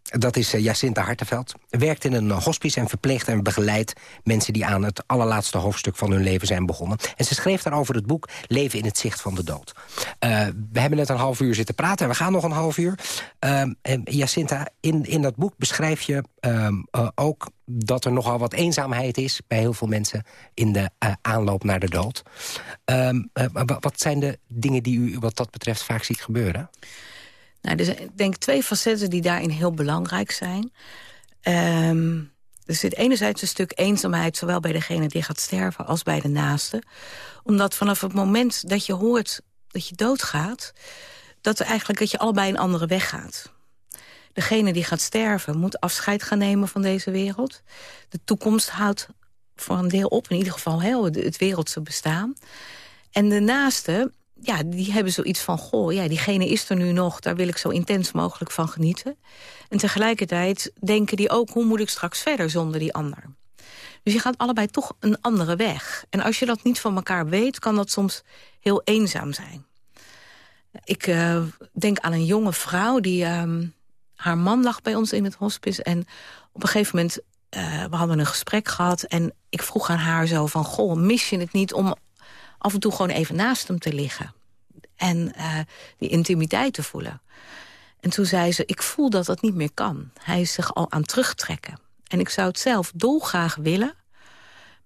Dat is uh, Jacinta Hartenveld. Werkt in een hospice en verpleegt en begeleidt mensen die aan het allerlaatste hoofdstuk van hun leven zijn begonnen. En ze schreef daarover het boek Leven in het zicht van de dood. Uh, we hebben net een half uur zitten praten en we gaan nog een half uur. Jacinta, in, in dat boek beschrijf je ehm, ook dat er nogal wat eenzaamheid is bij heel veel mensen in de aanloop naar de dood. Ehm, wat zijn de dingen die u wat dat betreft vaak ziet gebeuren? Nou, er zijn denk ik twee facetten die daarin heel belangrijk zijn. Um, er zit enerzijds een stuk eenzaamheid... zowel bij degene die gaat sterven als bij de naaste. Omdat vanaf het moment dat je hoort dat je doodgaat... dat er eigenlijk dat je allebei een andere weg gaat. Degene die gaat sterven moet afscheid gaan nemen van deze wereld. De toekomst houdt voor een deel op, in ieder geval heel het wereldse bestaan. En de naaste ja, die hebben zoiets van, goh, ja, diegene is er nu nog... daar wil ik zo intens mogelijk van genieten. En tegelijkertijd denken die ook, hoe moet ik straks verder zonder die ander? Dus je gaat allebei toch een andere weg. En als je dat niet van elkaar weet, kan dat soms heel eenzaam zijn. Ik uh, denk aan een jonge vrouw, die, uh, haar man lag bij ons in het hospice... en op een gegeven moment, uh, we hadden een gesprek gehad... en ik vroeg aan haar zo van, goh, mis je het niet om af en toe gewoon even naast hem te liggen. En uh, die intimiteit te voelen. En toen zei ze, ik voel dat dat niet meer kan. Hij is zich al aan terugtrekken. En ik zou het zelf dolgraag willen,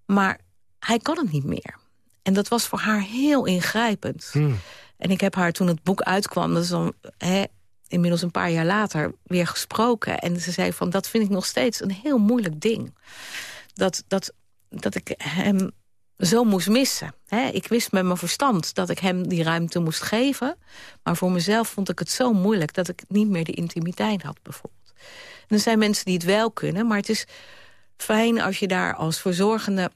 maar hij kan het niet meer. En dat was voor haar heel ingrijpend. Hmm. En ik heb haar toen het boek uitkwam, dat is dan hè, inmiddels een paar jaar later, weer gesproken. En ze zei van, dat vind ik nog steeds een heel moeilijk ding. Dat, dat, dat ik hem zo moest missen. Ik wist met mijn verstand dat ik hem die ruimte moest geven. Maar voor mezelf vond ik het zo moeilijk... dat ik niet meer de intimiteit had, bijvoorbeeld. Er zijn mensen die het wel kunnen, maar het is fijn als je daar als verzorgende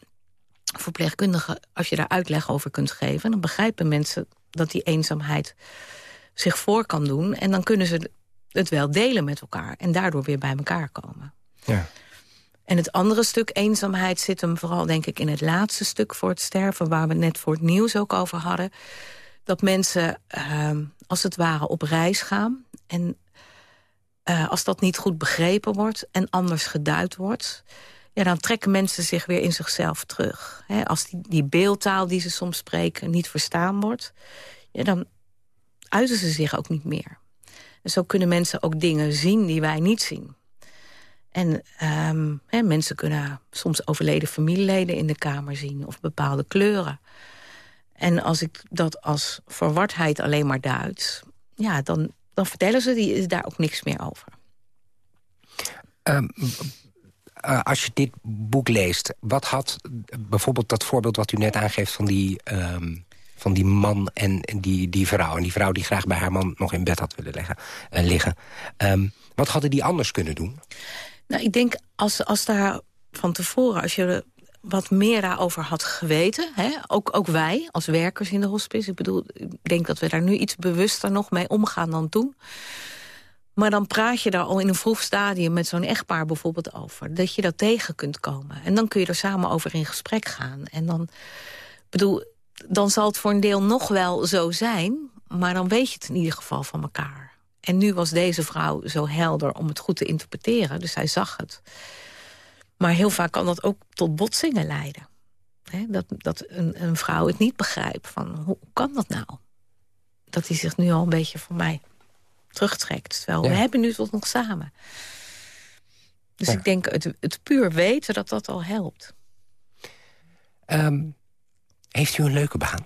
verpleegkundige... als je daar uitleg over kunt geven, dan begrijpen mensen dat die eenzaamheid zich voor kan doen. En dan kunnen ze het wel delen met elkaar en daardoor weer bij elkaar komen. Ja. En het andere stuk eenzaamheid zit hem vooral denk ik in het laatste stuk voor het sterven... waar we net voor het nieuws ook over hadden. Dat mensen ehm, als het ware op reis gaan. En eh, als dat niet goed begrepen wordt en anders geduid wordt... Ja, dan trekken mensen zich weer in zichzelf terug. als die, die beeldtaal die ze soms spreken niet verstaan wordt... Ja, dan uiten ze zich ook niet meer. En zo kunnen mensen ook dingen zien die wij niet zien. En ehm, mensen kunnen soms overleden familieleden in de kamer zien... of bepaalde kleuren. En als ik dat als verwardheid alleen maar duid... ja, dan, dan vertellen ze die, daar ook niks meer over. Um, als je dit boek leest, wat had bijvoorbeeld dat voorbeeld wat u net aangeeft van die, ehm, van die man en die, die vrouw. En die vrouw die graag bij haar man nog in bed had willen uh, liggen. Wat hadden die anders kunnen doen? Nou, ik denk als, als daar van tevoren, als je wat meer daarover had geweten. Hè? Ook, ook wij, als werkers in de hospice. Ik bedoel, ik denk dat we daar nu iets bewuster nog mee omgaan dan toen. Maar dan praat je daar al in een vroeg stadium met zo'n echtpaar bijvoorbeeld over. Dat je dat tegen kunt komen. En dan kun je er samen over in gesprek gaan. En dan, bedoel, dan zal het voor een deel nog wel zo zijn... maar dan weet je het in ieder geval van elkaar. En nu was deze vrouw zo helder om het goed te interpreteren. Dus hij zag het. Maar heel vaak kan dat ook tot botsingen leiden. dat dat een, een, vrouw het niet begrijpt. Van, hoe kan dat nou? Dat hij zich nu al een beetje van mij terugtrekt. Terwijl we hebben nu tot nog samen. Dus ik denk het, het puur weten dat dat al helpt. Ehm, heeft u een leuke baan?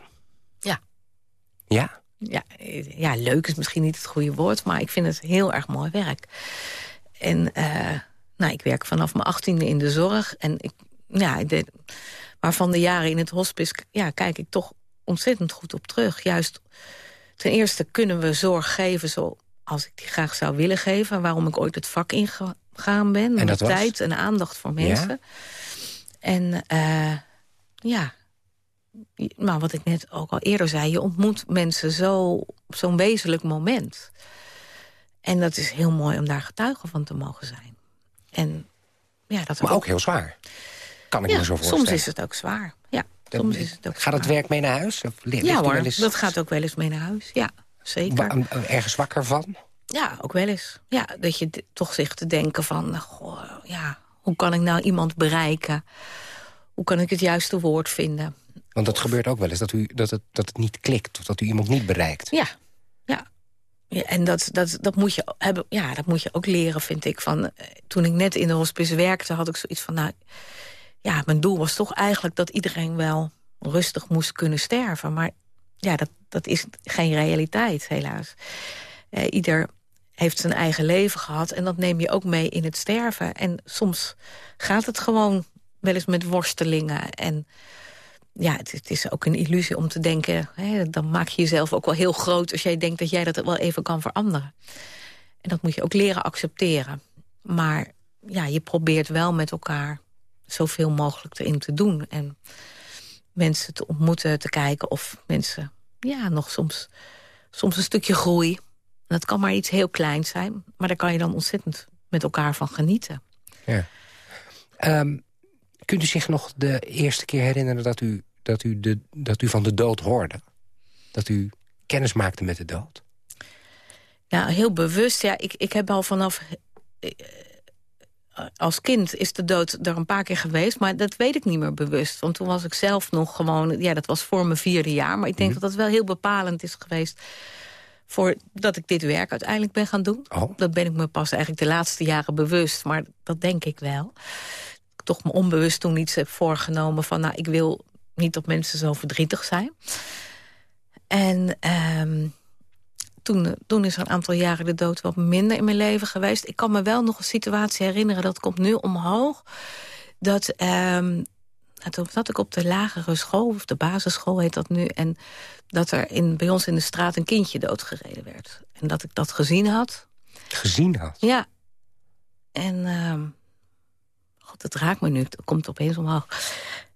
Ja. Ja? Ja, ja, leuk is misschien niet het goede woord... maar ik vind het heel erg mooi werk. En uh, nou, ik werk vanaf mijn achttiende in de zorg. En ik, ja, de, maar van de jaren in het hospice ja, kijk ik toch ontzettend goed op terug. Juist ten eerste kunnen we zorg geven zoals ik die graag zou willen geven. Waarom ik ooit het vak ingegaan ben. En dat tijd en aandacht voor mensen. Ja? En uh, ja, maar wat ik net ook al eerder zei... je ontmoet mensen zo op zo'n wezenlijk moment. En dat is heel mooi om daar getuige van te mogen zijn. En, ja, dat maar ook, heel zwaar. Kan ik ja, me zo voorstellen. soms is het ook zwaar. Ja, soms is het ook gaat het werk mee naar huis? Of ligt ja hoor, eens... dat gaat ook wel eens mee naar huis. Ja, zeker. Ergens wakker van? Ja, ook wel eens. Ja, dat je toch zich te denken van... Goh, ja, hoe kan ik nou iemand bereiken? Hoe kan ik het juiste woord vinden? Want het gebeurt ook wel eens dat, u, dat, het, dat het niet klikt... of dat u iemand niet bereikt. Ja, ja. ja en dat, dat, dat, moet je hebben, ja, dat moet je ook leren, vind ik. Van, eh, toen ik net in de hospice werkte, had ik zoiets van... Nou, ja, mijn doel was toch eigenlijk dat iedereen wel rustig moest kunnen sterven. Maar ja, dat, dat is geen realiteit, helaas. Eh, ieder heeft zijn eigen leven gehad en dat neem je ook mee in het sterven. En soms gaat het gewoon wel eens met worstelingen en ja, het, is ook een illusie om te denken... Hè, dan maak je jezelf ook wel heel groot... als jij denkt dat jij dat wel even kan veranderen. En dat moet je ook leren accepteren. Maar ja, je probeert wel met elkaar zoveel mogelijk erin te doen. En mensen te ontmoeten, te kijken of mensen... ja, nog soms, soms een stukje groei. dat kan maar iets heel kleins zijn. Maar daar kan je dan ontzettend met elkaar van genieten. Ja. Ehm, Kunt u zich nog de eerste keer herinneren dat u, dat u, de, dat u van de dood hoorde? Dat u kennis maakte met de dood? Ja, heel bewust. Ja, ik, ik heb al vanaf... Eh, als kind is de dood er een paar keer geweest, maar dat weet ik niet meer bewust. Want toen was ik zelf nog gewoon... Ja, dat was voor mijn vierde jaar. Maar ik denk mhm. dat dat wel heel bepalend is geweest voordat ik dit werk uiteindelijk ben gaan doen. Oh. Dat ben ik me pas eigenlijk de laatste jaren bewust, maar dat denk ik wel. Toch me onbewust toen iets heb voorgenomen van... nou, ik wil niet dat mensen zo verdrietig zijn. En ehm, toen, toen is er een aantal jaren de dood wat minder in mijn leven geweest. Ik kan me wel nog een situatie herinneren, dat komt nu omhoog... dat ehm, toen zat ik op de lagere school, of de basisschool heet dat nu... en dat er in, bij ons in de straat een kindje doodgereden werd. En dat ik dat gezien had. Gezien had? Ja. En, uh, god, het raakt me nu, het komt opeens omhoog.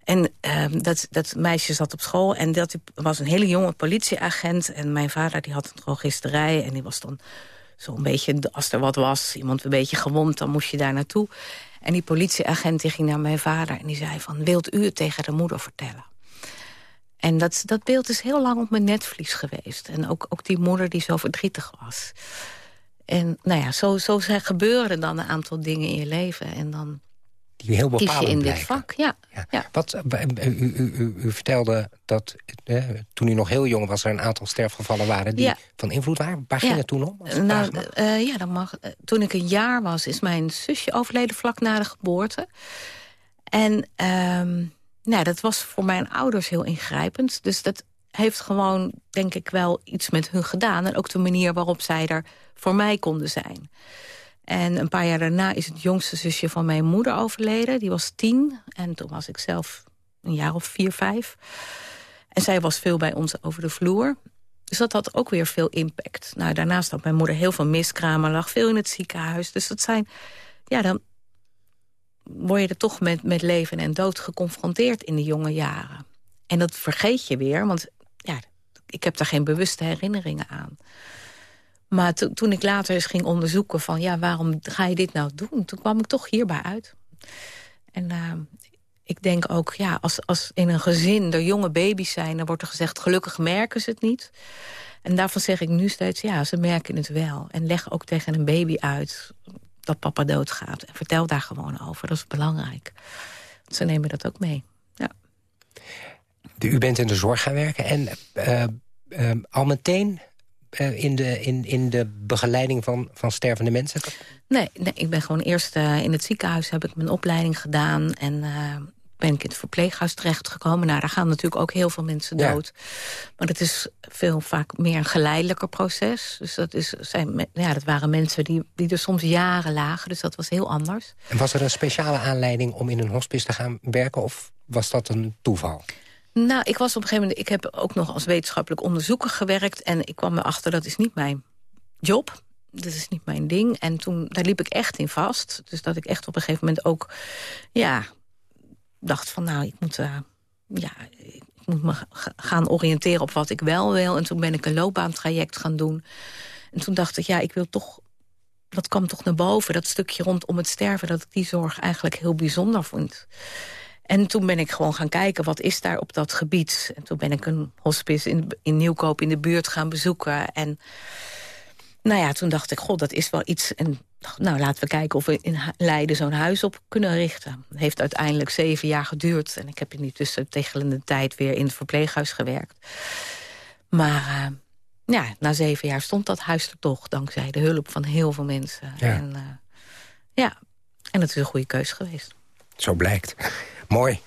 En uh, dat, dat meisje zat op school en dat was een hele jonge politieagent... en mijn vader die had een drogisterij en die was dan zo'n beetje... als er wat was, iemand een beetje gewond, dan moest je daar naartoe... En die politieagent ging naar mijn vader en die zei van... wilt u het tegen de moeder vertellen? En dat, dat beeld is heel lang op mijn netvlies geweest. En ook, ook die moeder die zo verdrietig was. En nou ja, zo, zo gebeuren dan een aantal dingen in je leven. En dan die heel kies je in dit vak. Ja. ja. Wat, eh, u, u, u, u, vertelde dat eh, toen u nog heel jong was... er een aantal sterfgevallen waren die Ja. van invloed waren. Waar ging het toen om? Nou, eh, ja, dat mag. Eh, Toen ik een jaar was, is mijn zusje overleden vlak na de geboorte. En ehm, nou, dat was voor mijn ouders heel ingrijpend. Dus dat heeft gewoon, denk ik, wel iets met hun gedaan. En ook de manier waarop zij er voor mij konden zijn. En een paar jaar daarna is het jongste zusje van mijn moeder overleden. Die was tien. En toen was ik zelf een jaar of vier, vijf. En zij was veel bij ons over de vloer. Dus dat had ook weer veel impact. Nou, daarnaast had mijn moeder heel veel miskramen, lag veel in het ziekenhuis. Dus dat zijn, ja, dan word je er toch met, met leven en dood geconfronteerd in de jonge jaren. En dat vergeet je weer, want ja, ik heb daar geen bewuste herinneringen aan. Maar to- toen ik later eens ging onderzoeken van... ja, waarom ga je dit nou doen? Toen kwam ik toch hierbij uit. En uh, ik denk ook, ja, als, als in een gezin er jonge baby's zijn... dan wordt er gezegd, gelukkig merken ze het niet. En daarvan zeg ik nu steeds, ja, ze merken het wel. En leg ook tegen een baby uit dat papa doodgaat. En vertel daar gewoon over, dat is belangrijk. Ze nemen dat ook mee, ja. U bent in de zorg gaan werken en uh, uh, al meteen in, de, in, in de begeleiding van, van stervende mensen? Nee, nee ik ben gewoon eerst uh, in het ziekenhuis heb ik mijn opleiding gedaan... en uh, ben ik in het verpleeghuis terechtgekomen. Nou, daar gaan natuurlijk ook heel veel mensen dood. Ja. Maar het is veel vaak meer een geleidelijker proces. Dus dat, is, zijn, ja, dat waren mensen die, die er soms jaren lagen. Dus dat was heel anders. En was er een speciale aanleiding om in een hospice te gaan werken... of was dat een toeval? Nou, ik was op een gegeven moment... Ik heb ook nog als wetenschappelijk onderzoeker gewerkt... en ik kwam erachter, dat is niet mijn job. Dat is niet mijn ding. En toen, daar liep ik echt in vast. Dus dat ik echt op een gegeven moment ook... ja, dacht van, nou, ik moet... Uh, ja, ik moet me gaan oriënteren op wat ik wel wil. En toen ben ik een loopbaantraject gaan doen. En toen dacht ik, ja, ik wil toch... Dat kwam toch naar boven, dat stukje rondom het sterven... dat ik die zorg eigenlijk heel bijzonder vond. En toen ben ik gewoon gaan kijken, wat is daar op dat gebied? En toen ben ik een hospice in, in Nieuwkoop in de buurt gaan bezoeken. En nou ja, toen dacht ik, god, dat is wel iets... En nou, laten we kijken of we in Leiden zo'n huis op kunnen richten. Het heeft uiteindelijk zeven jaar geduurd. En ik heb in die tussentegelende tijd weer in het verpleeghuis gewerkt. Maar uh, ja, na zeven jaar stond dat huis er toch... dankzij de hulp van heel veel mensen. Ja. En, uh, ja, en het is een goede keus geweest. Zo blijkt. Mooi.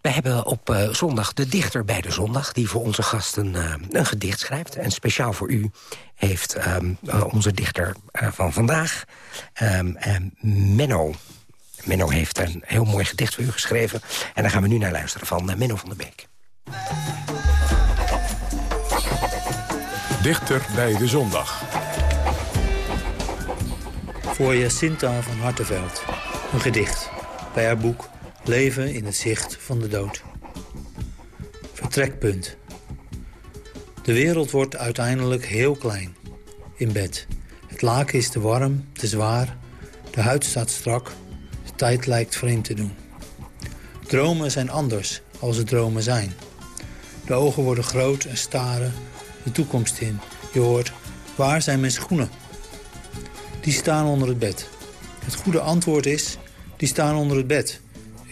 We hebben op uh, zondag de dichter bij de zondag... die voor onze gasten uh, een gedicht schrijft. En speciaal voor u heeft um, uh, onze dichter van vandaag, um, Menno. Menno heeft een heel mooi gedicht voor u geschreven. En daar gaan we nu naar luisteren van Menno van der Beek. Dichter bij de zondag. Voor Jacinta van Hartenveld. Een gedicht bij haar boek Leven in het zicht van de dood. Vertrekpunt. De wereld wordt uiteindelijk heel klein. In bed. Het laken is te warm, te zwaar. De huid staat strak. De tijd lijkt vreemd te doen. Dromen zijn anders als het dromen zijn. De ogen worden groot en staren de toekomst in. Je hoort, waar zijn mijn schoenen? Die staan onder het bed. Het goede antwoord is, die staan onder het bed.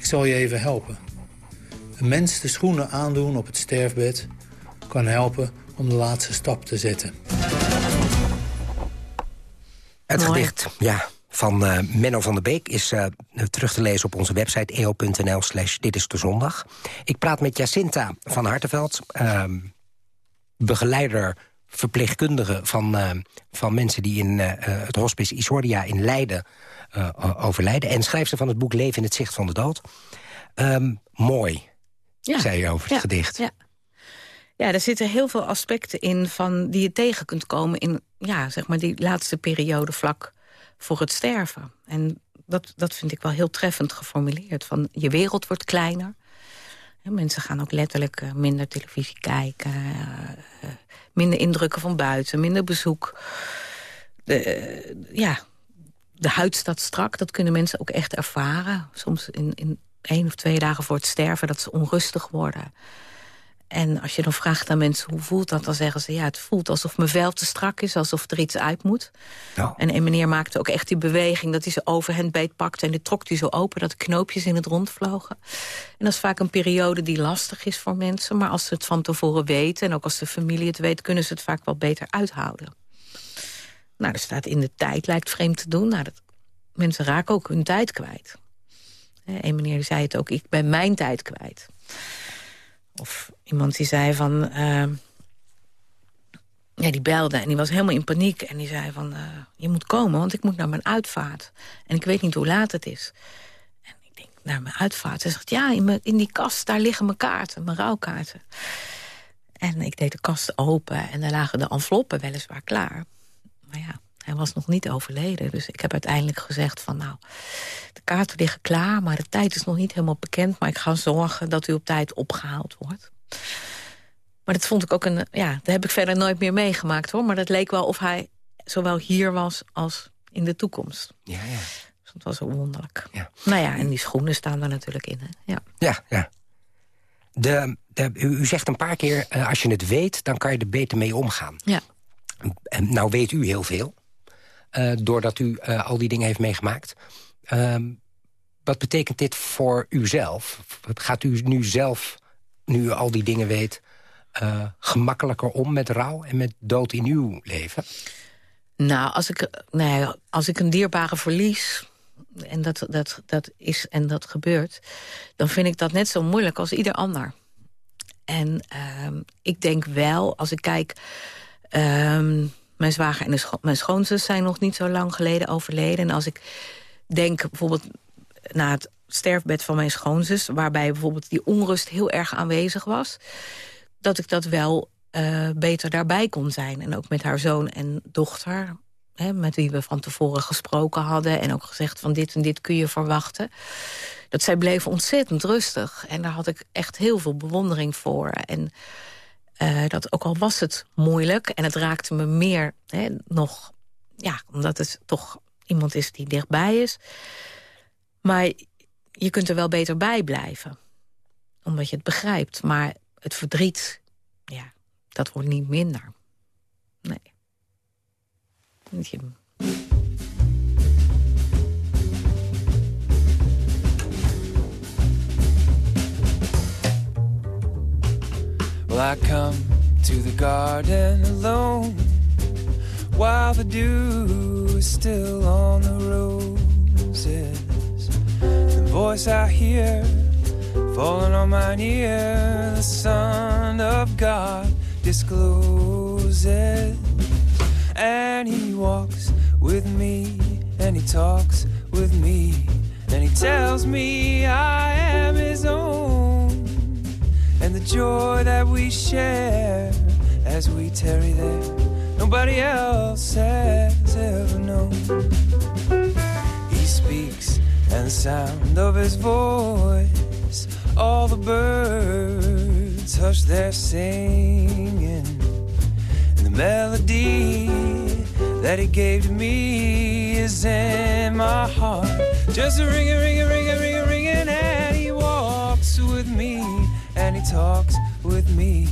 Ik zal je even helpen. Een mens de schoenen aandoen op het sterfbed... kan helpen om de laatste stap te zetten. Het Mooi. gedicht, ja, van eh, Menno van der Beek is eh, terug te lezen op onze website eo.nl slash dit is de zondag. Ik praat met Jacinta van Hartenveld, ehm, begeleider, verpleegkundige van, eh, van mensen die in het hospice Isordia in Leiden overlijden. En schrijfster van het boek Leven in het zicht van de dood. Ehm, mooi, Ja. zei je over het Ja, gedicht. Ja. ja, er zitten heel veel aspecten in van die je tegen kunt komen... in ja, zeg maar die laatste periode vlak voor het sterven. En dat, dat vind ik wel heel treffend geformuleerd. Van je wereld wordt kleiner. Mensen gaan ook letterlijk eh, minder televisie kijken. eh, eh, minder indrukken van buiten, minder bezoek. De, eh, ja, de huid staat strak, dat kunnen mensen ook echt ervaren. Soms in, in één of twee dagen voor het sterven dat ze onrustig worden. En als je dan vraagt aan mensen hoe voelt dat, dan zeggen ze... ja, het voelt alsof mijn vel te strak is, alsof er iets uit moet. Nou. En een meneer maakte ook echt die beweging dat hij zijn overhemd beetpakte... en die trok hij zo open dat de knoopjes in het rond vlogen. En dat is vaak een periode die lastig is voor mensen... maar als ze het van tevoren weten en ook als de familie het weet... kunnen ze het vaak wel beter uithouden. Nou, er staat in de tijd, lijkt vreemd te doen. Nou, dat, mensen raken ook hun tijd kwijt. Een meneer zei het ook, ik ben mijn tijd kwijt. Of iemand die zei van... eh, ja, die belde en die was helemaal in paniek. En die zei van, eh, je moet komen, want ik moet naar mijn uitvaart. En ik weet niet hoe laat het is. En ik denk, naar mijn uitvaart? Hij zegt, ja, in, in die kast, daar liggen mijn kaarten, mijn rouwkaarten. En ik deed de kast open en daar lagen de enveloppen weliswaar klaar. Maar ja, hij was nog niet overleden. Dus ik heb uiteindelijk gezegd van, nou, de kaarten liggen klaar... maar de tijd is nog niet helemaal bekend... maar ik ga zorgen dat u op tijd opgehaald wordt. Maar dat vond ik ook een... Ja, dat heb ik verder nooit meer meegemaakt, hoor. Maar dat leek wel of hij zowel hier was als in de toekomst. Ja, ja. Dus dat was ook wonderlijk. Ja. Nou ja, en die schoenen staan er natuurlijk in, hè. Ja. Ja, ja. De, de, u, u zegt een paar keer, eh, als je het weet, dan kan je er beter mee omgaan. Ja. En nou weet u heel veel, eh, doordat u eh, al die dingen heeft meegemaakt. Ehm, wat betekent dit voor uzelf? Gaat u nu zelf, nu u al die dingen weet... eh, gemakkelijker om met rouw en met dood in uw leven? Nou, als ik, nee, als ik een dierbare verlies... en dat, dat, dat is en dat gebeurt... dan vind ik dat net zo moeilijk als ieder ander. En ehm, ik denk wel, als ik kijk... ehm, mijn zwager en mijn schoonzus zijn nog niet zo lang geleden overleden. En als ik denk bijvoorbeeld naar het sterfbed van mijn schoonzus... waarbij bijvoorbeeld die onrust heel erg aanwezig was... dat ik dat wel eh, beter daarbij kon zijn. En ook met haar zoon en dochter, hè, met wie we van tevoren gesproken hadden... en ook gezegd van dit en dit kun je verwachten. Dat zij bleven ontzettend rustig. En daar had ik echt heel veel bewondering voor. En eh, dat ook al was het moeilijk en het raakte me meer hè, nog... ja, omdat het toch iemand is die dichtbij is. Maar je kunt er wel beter bij blijven. Omdat je het begrijpt. Maar het verdriet, ja, dat wordt niet minder. Nee. I come to the garden alone while the dew is still on the roses. The voice I hear falling on mine ear, the Son of God discloses. And he walks with me, and he talks with me, and he tells me I am his own joy that we share as we tarry there, nobody else has ever known. He speaks, and the sound of his voice, all the birds hush their singing, and the melody that he gave to me is in my heart, just a ring, a ring, a ring, a ring, a ring, and he walks with me and he talks with me.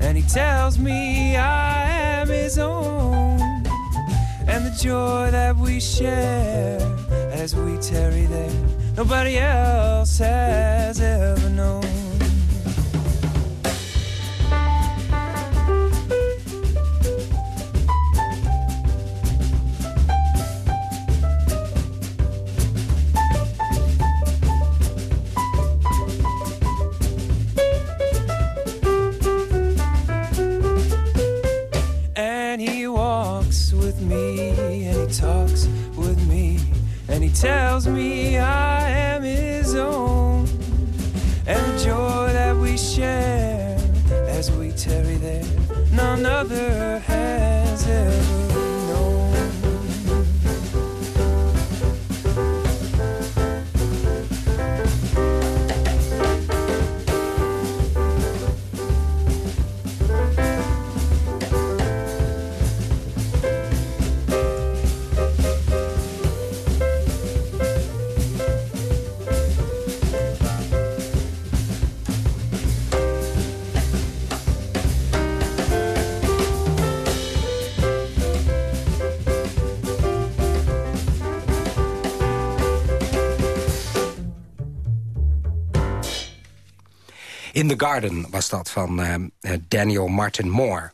And he tells me I am his own. And the joy that we share as we tarry there nobody else has ever known tells me I am his own, and the joy that we share as we tarry there, none other has. In the Garden was dat van ehm, eh, Daniel Martin Moore.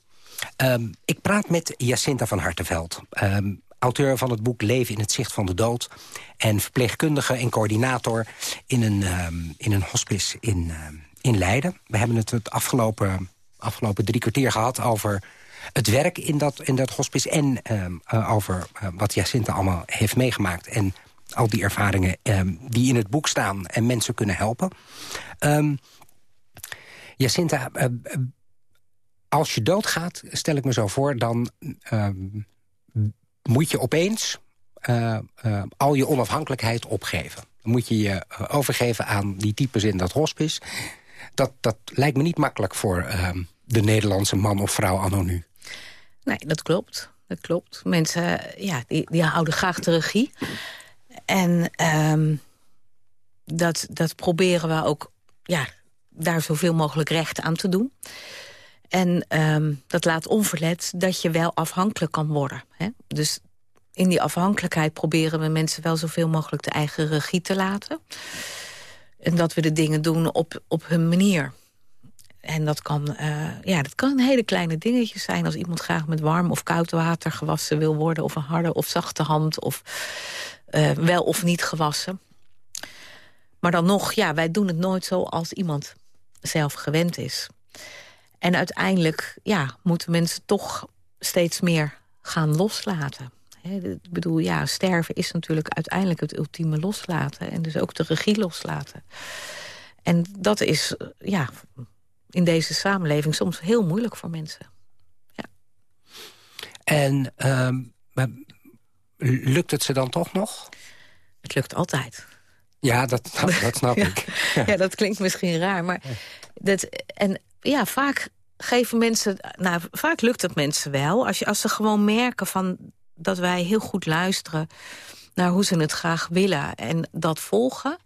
Ehm, ik praat met Jacinta van Hartenveld. ehm, auteur van het boek Leven in het zicht van de dood... en verpleegkundige en coördinator in een, ehm, in een hospice in, ehm, in Leiden. We hebben het het afgelopen, afgelopen drie kwartier gehad over het werk in dat, in dat hospice... en eh, over eh, wat Jacinta allemaal heeft meegemaakt... en al die ervaringen die in het boek staan en mensen kunnen helpen. Jacinta, eh, eh, als je doodgaat, stel ik me zo voor... dan ehm, moet je opeens eh, al je onafhankelijkheid opgeven. Dan moet je je overgeven aan die types in dat hospice. Dat, dat lijkt me niet makkelijk voor ehm, de Nederlandse man of vrouw anno nu. Nee, dat klopt. Dat klopt. Mensen ja, die, die houden graag de regie. En ehm, dat, dat proberen we ook ja, daar zoveel mogelijk recht aan te doen. En ehm, dat laat onverlet dat je wel afhankelijk kan worden. Hè? Dus in die afhankelijkheid proberen we mensen wel zoveel mogelijk de eigen regie te laten. En dat we de dingen doen op, op hun manier. En dat kan, eh, ja, dat kan hele kleine dingetjes zijn. Als iemand graag met warm of koud water gewassen wil worden... of een harde of zachte hand, of eh, wel of niet gewassen. Maar dan nog, ja, wij doen het nooit zo als iemand zelf gewend is. En uiteindelijk ja, moeten mensen toch steeds meer gaan loslaten. Ik bedoel, ja, sterven is natuurlijk uiteindelijk het ultieme loslaten. En dus ook de regie loslaten. En dat is, ja, in deze samenleving soms heel moeilijk voor mensen. En ehm, lukt het ze dan toch nog? Het lukt altijd. Ja, dat, dat, dat snap Ja. ik. Ja, dat klinkt misschien raar, maar dat, en ja, vaak geven mensen, nou, vaak lukt het mensen wel. Als, je, als ze gewoon merken van dat wij heel goed luisteren naar hoe ze het graag willen en dat volgen,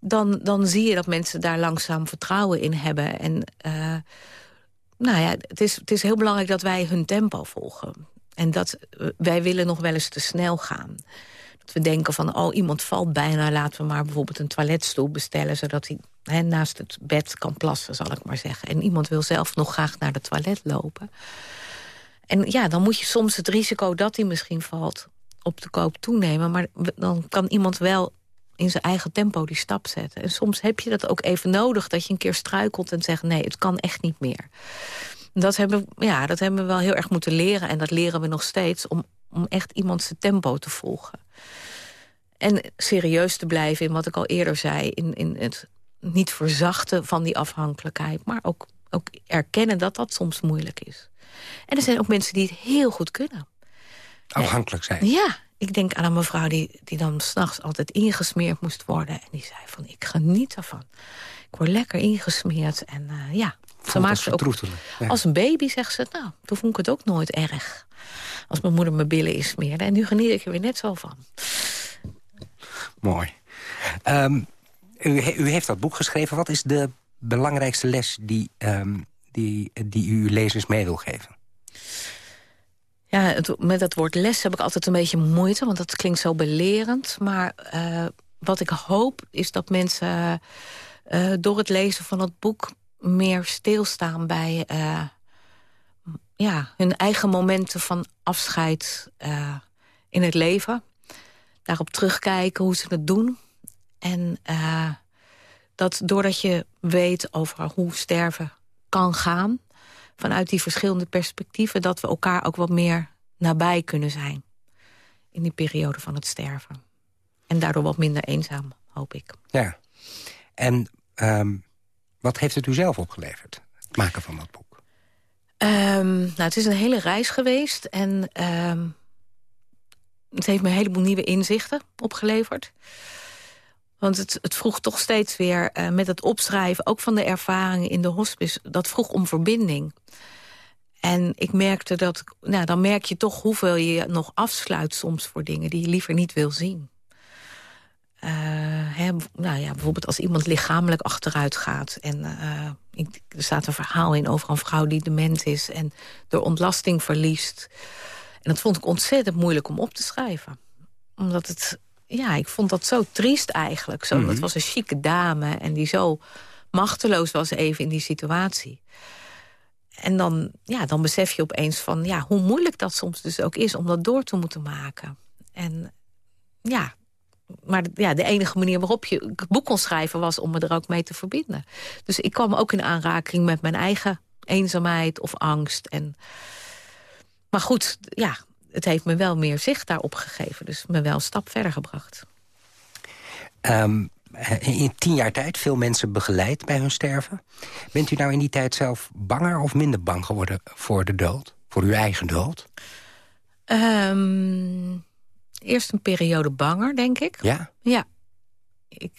dan, dan zie je dat mensen daar langzaam vertrouwen in hebben. En eh, nou ja, het is, het is heel belangrijk dat wij hun tempo volgen. En dat eh, wij willen nog wel eens te snel gaan. Dat we denken van, oh, iemand valt bijna... laten we maar bijvoorbeeld een toiletstoel bestellen... zodat hij naast het bed kan plassen, zal ik maar zeggen. En iemand wil zelf nog graag naar de toilet lopen. En ja, dan moet je soms het risico dat hij misschien valt... op de koop toenemen. Maar dan kan iemand wel in zijn eigen tempo die stap zetten. En soms heb je dat ook even nodig, dat je een keer struikelt... en zegt, nee, het kan echt niet meer. Dat hebben, ja, dat hebben we wel heel erg moeten leren. En dat leren we nog steeds, om, om echt iemand zijn tempo te volgen. En serieus te blijven in wat ik al eerder zei... in, in het niet verzachten van die afhankelijkheid... maar ook, ook erkennen dat dat soms moeilijk is. En er zijn ook mensen die het heel goed kunnen. Afhankelijk zijn. Ja, ik denk aan een mevrouw die, die dan s'nachts altijd ingesmeerd moest worden. En die zei van, ik geniet ervan. Ik word lekker ingesmeerd. En uh, ja, ze maakt ze ook Ja. als een baby, zegt ze. Nou, toen vond ik het ook nooit erg. Als mijn moeder mijn billen insmeerde. En nu geniet ik er weer net zo van. Mooi. Ehm, u, he- u heeft dat boek geschreven. Wat is de belangrijkste les die, ehm, die, die u uw lezers mee wil geven? Ja, het, met dat woord les heb ik altijd een beetje moeite, want dat klinkt zo belerend. Maar eh, wat ik hoop is dat mensen eh, door het lezen van het boek meer stilstaan bij eh, ja, hun eigen momenten van afscheid eh, in het leven. Daarop terugkijken hoe ze het doen. En eh, dat doordat je weet over hoe sterven kan gaan vanuit die verschillende perspectieven... dat we elkaar ook wat meer nabij kunnen zijn in die periode van het sterven. En daardoor wat minder eenzaam, hoop ik. Ja. En ehm, wat heeft het u zelf opgeleverd? Het maken van dat boek. Ehm, nou, het is een hele reis geweest en ehm, het heeft me een heleboel nieuwe inzichten opgeleverd. Want het, het vroeg toch steeds weer uh, met het opschrijven... ook van de ervaringen in de hospice, dat vroeg om verbinding. En ik merkte dat, nou, dan merk je toch hoeveel je nog afsluit soms voor dingen... die je liever niet wil zien. Uh, hè, nou ja, bijvoorbeeld als iemand lichamelijk achteruit gaat... en ik, er staat een verhaal in over een vrouw die dement is... en door ontlasting verliest. En dat vond ik ontzettend moeilijk om op te schrijven. Omdat het ja, ik vond dat zo triest eigenlijk. Zo, mm Het was een chique dame en die zo machteloos was even in die situatie. En dan, ja, dan besef je opeens van ja, hoe moeilijk dat soms dus ook is... om dat door te moeten maken. En ja, maar ja, de enige manier waarop je het boek kon schrijven... was om me er ook mee te verbinden. Dus ik kwam ook in aanraking met mijn eigen eenzaamheid of angst. En, maar goed, ja, het heeft me wel meer zicht daarop gegeven. Dus me wel een stap verder gebracht. Um, in tien jaar tijd veel mensen begeleid bij hun sterven. Bent u nou in die tijd zelf banger of minder bang geworden voor de dood? Voor uw eigen dood? Um, eerst een periode banger, denk ik. Ja? Ja. Ik,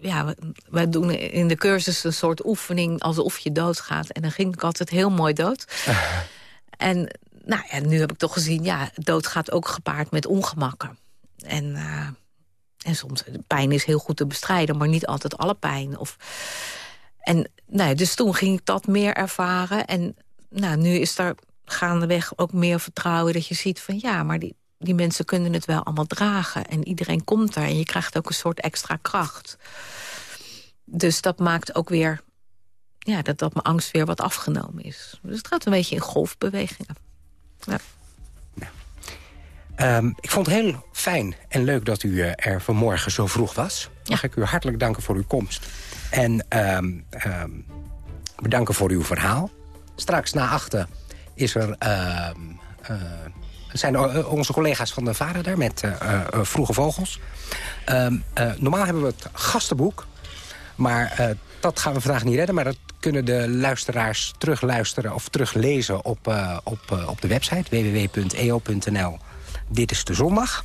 ja, wij doen in de cursus een soort oefening alsof je doodgaat. En dan ging ik altijd heel mooi dood. en nou, en nu heb ik toch gezien, ja, dood gaat ook gepaard met ongemakken. En, uh, en soms, pijn is heel goed te bestrijden, maar niet altijd alle pijn. Of, en nou, dus toen ging ik dat meer ervaren. En nou, nu is er gaandeweg ook meer vertrouwen dat je ziet van... ja, maar die, die mensen kunnen het wel allemaal dragen. En iedereen komt er en je krijgt ook een soort extra kracht. Dus dat maakt ook weer ja, dat, dat mijn angst weer wat afgenomen is. Dus het gaat een beetje in golfbewegingen. Ja. Um, ik vond het heel fijn en leuk dat u eh, er vanmorgen zo vroeg was. Mag ik u hartelijk danken voor uw komst. En um, um, bedanken voor uw verhaal. Straks na achten is er, uh, zijn onze collega's van de Varen daar met uh, Vroege Vogels. normaal hebben we het gastenboek. Maar dat gaan we vandaag niet redden. Maar dat kunnen de luisteraars terugluisteren of teruglezen op, uh, op, uh, op de website www.eo.nl. Dit is de zondag.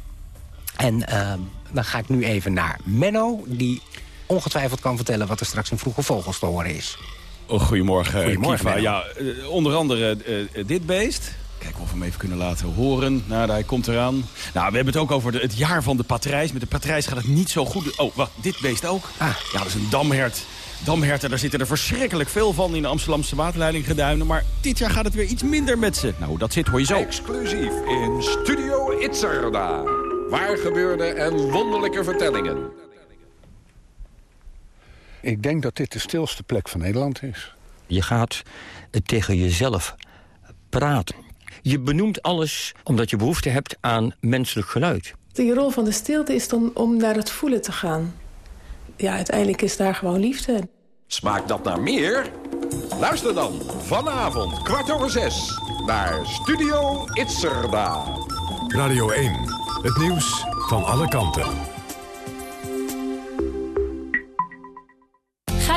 En uh, dan ga ik nu even naar Menno, die ongetwijfeld kan vertellen... wat er straks in Vroege Vogels te horen is. Oh, goedemorgen, goedemorgen Kiva. Ja, onder andere dit beest. Kijken of we hem even kunnen laten horen. Nou, hij komt eraan. Nou, we hebben het ook over de, het jaar van de patrijs. Met de patrijs gaat het niet zo goed. Oh, wacht, dit beest ook. Ah. Ja, dat is een damhert. Damherten, daar zitten er verschrikkelijk veel van in de Amsterdamse waterleidinggeduinen. Maar dit jaar gaat het weer iets minder met ze. Nou, dat zit hoor je zo. Exclusief in Studio Itzerda. Waar gebeurde en wonderlijke vertellingen. Ik denk dat dit de stilste plek van Nederland is. Je gaat tegen jezelf praten. Je benoemt alles omdat je behoefte hebt aan menselijk geluid. De rol van de stilte is dan om naar het voelen te gaan ja, uiteindelijk is daar gewoon liefde. Smaakt dat naar meer? Luister dan vanavond kwart over zes naar Studio Itzerda. Radio 1, het nieuws van alle kanten.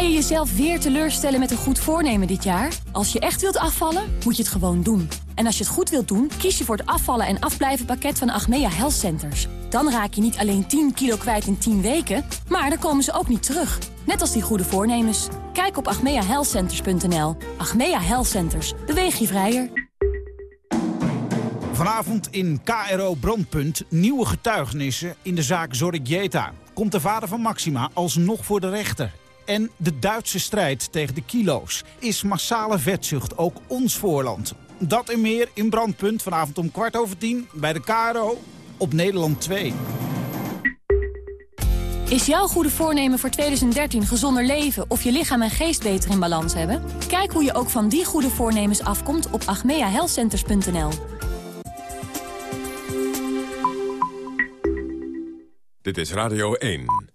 Je jezelf weer teleurstellen met een goed voornemen dit jaar? Als je echt wilt afvallen, moet je het gewoon doen. En als je het goed wilt doen, kies je voor het afvallen en afblijven pakket van Achmea Health Centers. Dan raak je niet alleen 10 kilo kwijt in 10 weken, maar dan komen ze ook niet terug. Net als die goede voornemens. Kijk op achmeahealthcenters.nl. Achmea Health Centers. Beweeg je vrijer. Vanavond in KRO Brandpunt nieuwe getuigenissen in de zaak Zorrigieta. Komt de vader van Maxima alsnog voor de rechter? En de Duitse strijd tegen de kilo's. Is massale vetzucht ook ons voorland? Dat en meer in Brandpunt vanavond om kwart over tien bij de KRO op Nederland 2. Is jouw goede voornemen voor 2013 gezonder leven of je lichaam en geest beter in balans hebben? Kijk hoe je ook van die goede voornemens afkomt op agmeahealthcenters.nl. Dit is Radio 1.